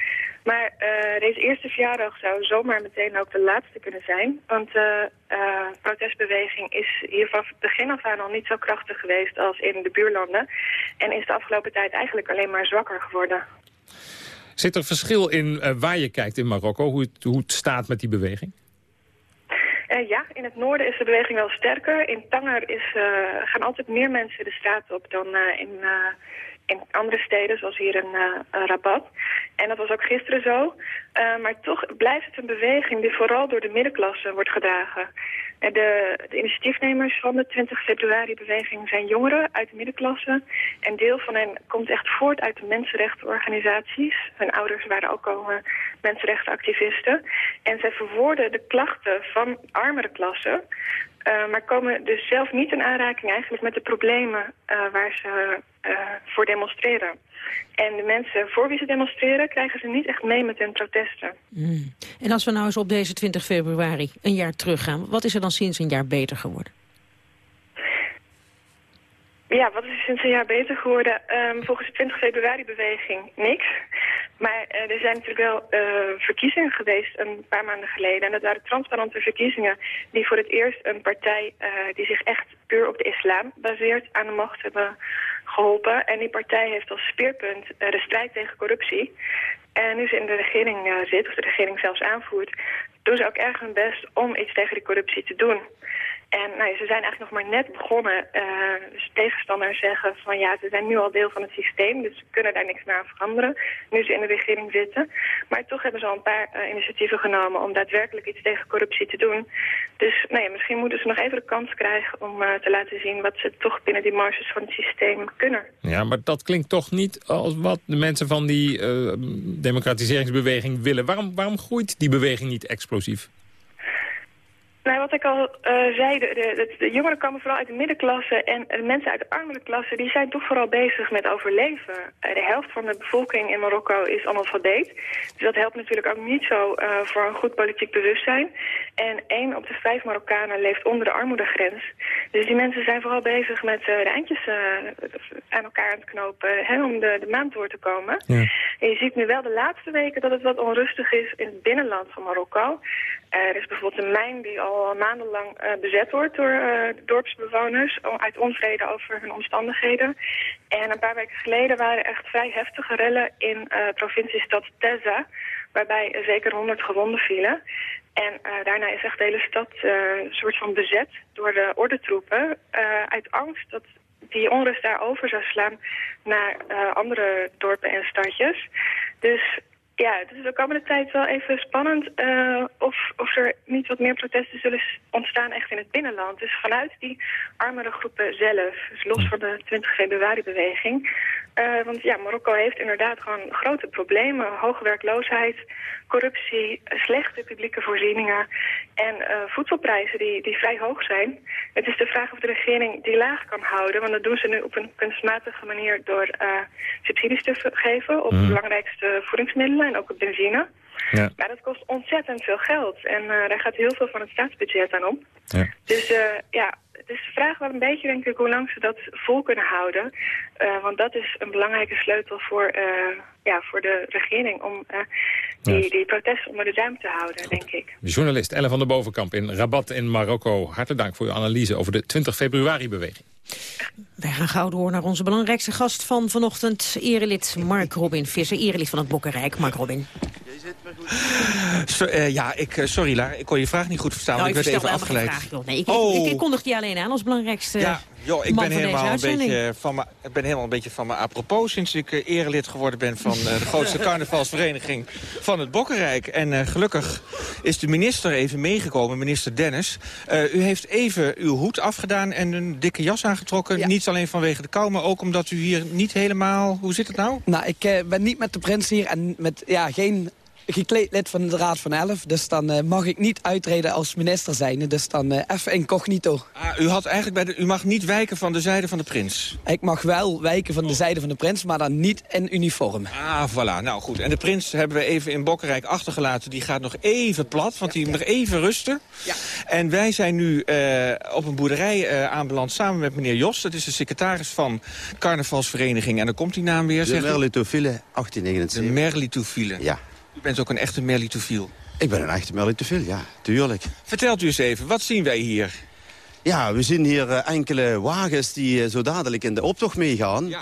Maar deze eerste verjaardag zou zomaar meteen ook de laatste kunnen zijn. Want de protestbeweging is hier van begin af aan al niet zo krachtig geweest als in de buurlanden. En is de afgelopen tijd eigenlijk alleen maar zwakker geworden. Zit er verschil in uh, waar je kijkt in Marokko, hoe het, hoe het staat met die beweging? Uh, ja, in het noorden is de beweging wel sterker. In Tanger is, uh, gaan altijd meer mensen de straat op dan in, in andere steden, zoals hier in Rabat. En dat was ook gisteren zo. maar toch blijft het een beweging die vooral door de middenklasse wordt gedragen. Eh, De, initiatiefnemers van de 20 februari-beweging zijn jongeren uit de middenklasse. En deel van hen komt echt voort uit de mensenrechtenorganisaties. Hun ouders waren ook al eh, mensenrechtenactivisten. En zij verwoorden de klachten van armere klassen... eh, maar komen dus zelf niet in aanraking eigenlijk met de problemen eh, waar ze eh, voor demonstreren. En de mensen voor wie ze demonstreren krijgen ze niet echt mee met hun protesten. Mm. En als we nou eens op deze 20 februari een jaar teruggaan... wat is er dan sinds een jaar beter geworden? Ja, wat is er sinds een jaar beter geworden? Ehm, volgens de 20 februari-beweging niks. Maar eh, er zijn natuurlijk wel eh, verkiezingen geweest een paar maanden geleden. En dat waren transparante verkiezingen die voor het eerst een partij eh, die zich echt puur op de islam baseert aan de macht hebben geholpen. En die partij heeft als speerpunt de strijd tegen corruptie. En nu ze in de regering zit, of de regering zelfs aanvoert, doen ze ook erg hun best om iets tegen die corruptie te doen. En nou, ze zijn eigenlijk nog maar net begonnen. eh, dus tegenstanders zeggen van ja, ze zijn nu al deel van het systeem, dus ze kunnen daar niks meer aan veranderen. Nu ze in de regering zitten. Maar toch hebben ze al een paar eh, initiatieven genomen om daadwerkelijk iets tegen corruptie te doen. Dus nou ja, misschien moeten ze nog even de kans krijgen om eh, te laten zien wat ze toch binnen die marges van het systeem kunnen. Ja, maar dat klinkt toch niet als wat de mensen van die democratiseringsbeweging willen. Waarom, waarom groeit die beweging niet explosief? Nou, wat ik al eh, zei, de, de, de jongeren komen vooral uit de middenklasse en de mensen uit de armere klasse, die zijn toch vooral bezig met overleven. Eh, de helft van de bevolking in Marokko is analfabeet. Dus dat helpt natuurlijk ook niet zo eh, voor een goed politiek bewustzijn. En één op de vijf Marokkanen leeft onder de armoedegrens. Dus die mensen zijn vooral bezig met de eindjes eh, aan elkaar aan het knopen hè, om de, de maand door te komen. En je ziet nu wel de laatste weken dat het wat onrustig is in het binnenland van Marokko. Er is bijvoorbeeld een mijn die al maandenlang eh, bezet wordt door eh, dorpsbewoners uit onvrede over hun omstandigheden. En een paar weken geleden waren echt vrij heftige rellen in eh provinciestad Teza, waarbij zeker 100 gewonden vielen. En daarna is echt de hele stad een soort van bezet door de ordentroepen uit angst dat die onrust daar over zou slaan naar andere dorpen en stadjes. Dus ja, het is de komende tijd wel even spannend eh, of, of er niet wat meer protesten zullen ontstaan echt in het binnenland. Dus vanuit die armere groepen zelf, dus los van de 20 februari-beweging. Eh, want ja, Marokko heeft inderdaad gewoon grote problemen. Hoge werkloosheid, corruptie, slechte publieke voorzieningen en eh, voedselprijzen die, die vrij hoog zijn. Het is de vraag of de regering die laag kan houden. Want dat doen ze nu op een kunstmatige manier door subsidies te geven op de belangrijkste voedingsmiddelen en ook op benzine. Ja. Maar dat kost ontzettend veel geld. En eh, daar gaat heel veel van het staatsbudget aan om. Ja. Dus eh, ja, het is de vraag wel een beetje, denk ik, hoe lang ze dat vol kunnen houden. Eh, want dat is een belangrijke sleutel voor, ja, voor de regering om die, die protesten onder de duim te houden, denk ik. Journalist Ellen van der Bovenkamp in Rabat in Marokko. Hartelijk dank voor uw analyse over de 20 februari-beweging. Wij gaan gauw door naar onze belangrijkste gast van vanochtend. Erelid Mark Robin Visser, erelid van het Bokkenrijk. Mark Robin. So- eh, ja, ik, eh, sorry Lara, ik kon je vraag niet goed verstaan. Nou, want ik ik werd even afgeleid. vraag, joh. Nee, ik, oh. ik, ik kondig die alleen aan als belangrijkste Ja, joh, ik man ben, van helemaal deze een beetje van me, ik ben helemaal een beetje van me apropos sinds ik eh, erelid geworden ben van eh, de grootste carnavalsvereniging van het Bokkenrijk. En eh, gelukkig is de minister even meegekomen, minister Dennis. Eh, u heeft even uw hoed afgedaan en een dikke jas aangetrokken. Niet alleen vanwege de kou, maar ook omdat u hier niet helemaal... Hoe zit het nou? Nou, ik ben niet met de prins hier en met ja, geen gekleed lid van de Raad van Elf. Dus dan eh, mag ik niet uitreden als minister zijnde. Dus dan eh, even incognito. Ah, u, had eigenlijk bij de, u mag niet wijken van de zijde van de prins. Ik mag wel wijken van de zijde van de prins, maar dan niet in uniform. Ah, voilà. Nou goed. En de prins hebben we even in Bokkenrijk achtergelaten. Die gaat nog even plat, want die moet nog even rusten. Ja. En wij zijn nu eh, op een boerderij eh, aanbeland samen met meneer Jos. Dat is de secretaris van carnavalsvereniging. En dan komt die naam weer, De De 1879. Merlitophile. Ja. U bent ook een echte Merlitofiel. Ik ben een echte Merlitophile, ja, tuurlijk. Vertelt u eens even, wat zien wij hier? Ja, we zien hier eh, enkele wagens die eh, zo dadelijk in de optocht meegaan.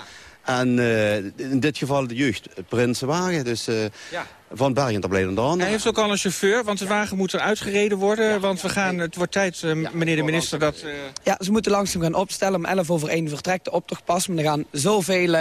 En eh, in dit geval de jeugdprinsenwagen, dus eh, Ja. van Bergen tot Blijden Hij heeft ook al een chauffeur, want de wagen moet er uitgereden worden. want we gaan, het wordt tijd, meneer de minister, dat... eh, Ja, ze moeten langzaam gaan opstellen. Om 11 over 1 vertrekt de optocht pas. Maar er gaan zoveel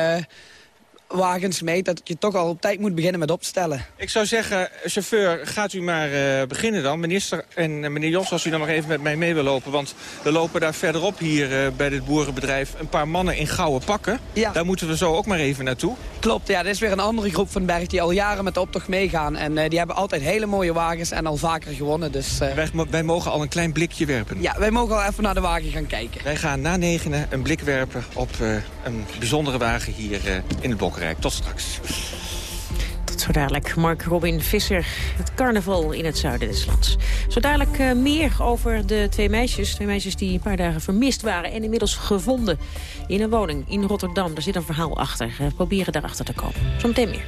wagens mee... dat je toch al op tijd moet beginnen met opstellen. Ik zou zeggen, chauffeur, gaat u maar uh, beginnen dan. Minister en uh, meneer Jos, als u dan nog even met mij mee wil lopen. Want we lopen daar verderop hier uh, bij dit boerenbedrijf... een paar mannen in gouden pakken. Ja. Daar moeten we zo ook maar even naartoe. Klopt, ja. Dit is weer een andere groep van Berg die al jaren met de optocht meegaan. En die hebben altijd hele mooie wagens en al vaker gewonnen. Dus, wij, wij, mogen al een klein blikje werpen. Ja, wij mogen al even naar de wagen gaan kijken. Wij gaan na negenen een blik werpen op een bijzondere wagen hier in het Tot straks. Tot zo dadelijk. Mark Robin Visser, het carnaval in het zuiden des lands. Zo dadelijk uh, meer over de twee meisjes. Twee meisjes die een paar dagen vermist waren en inmiddels gevonden in een woning in Rotterdam. Daar zit een verhaal achter. We proberen daarachter te komen. Zometeen meer.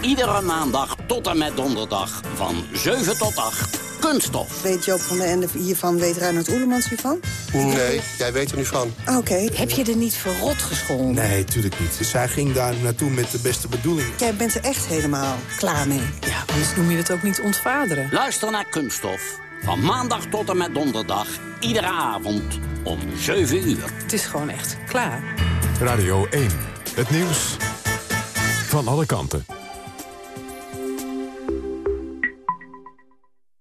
Iedere maandag tot en met donderdag van 7 tot 8 kunststof. Weet Joop van de Ende hiervan, weet Reinhard Oerlemans hiervan? Nee, jij weet er nu van. Oké. Heb je er niet verrot gescholden? Nee, tuurlijk niet. Dus zij ging daar naartoe met de beste bedoelingen. Jij bent er echt helemaal klaar mee. Ja, anders noem je het ook niet ontvaderen. Luister naar Kunststof. Van maandag tot en met donderdag. Iedere avond om 7 uur. Het is gewoon echt klaar. Radio 1. Het nieuws van alle kanten.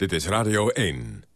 Dit is Radio 1.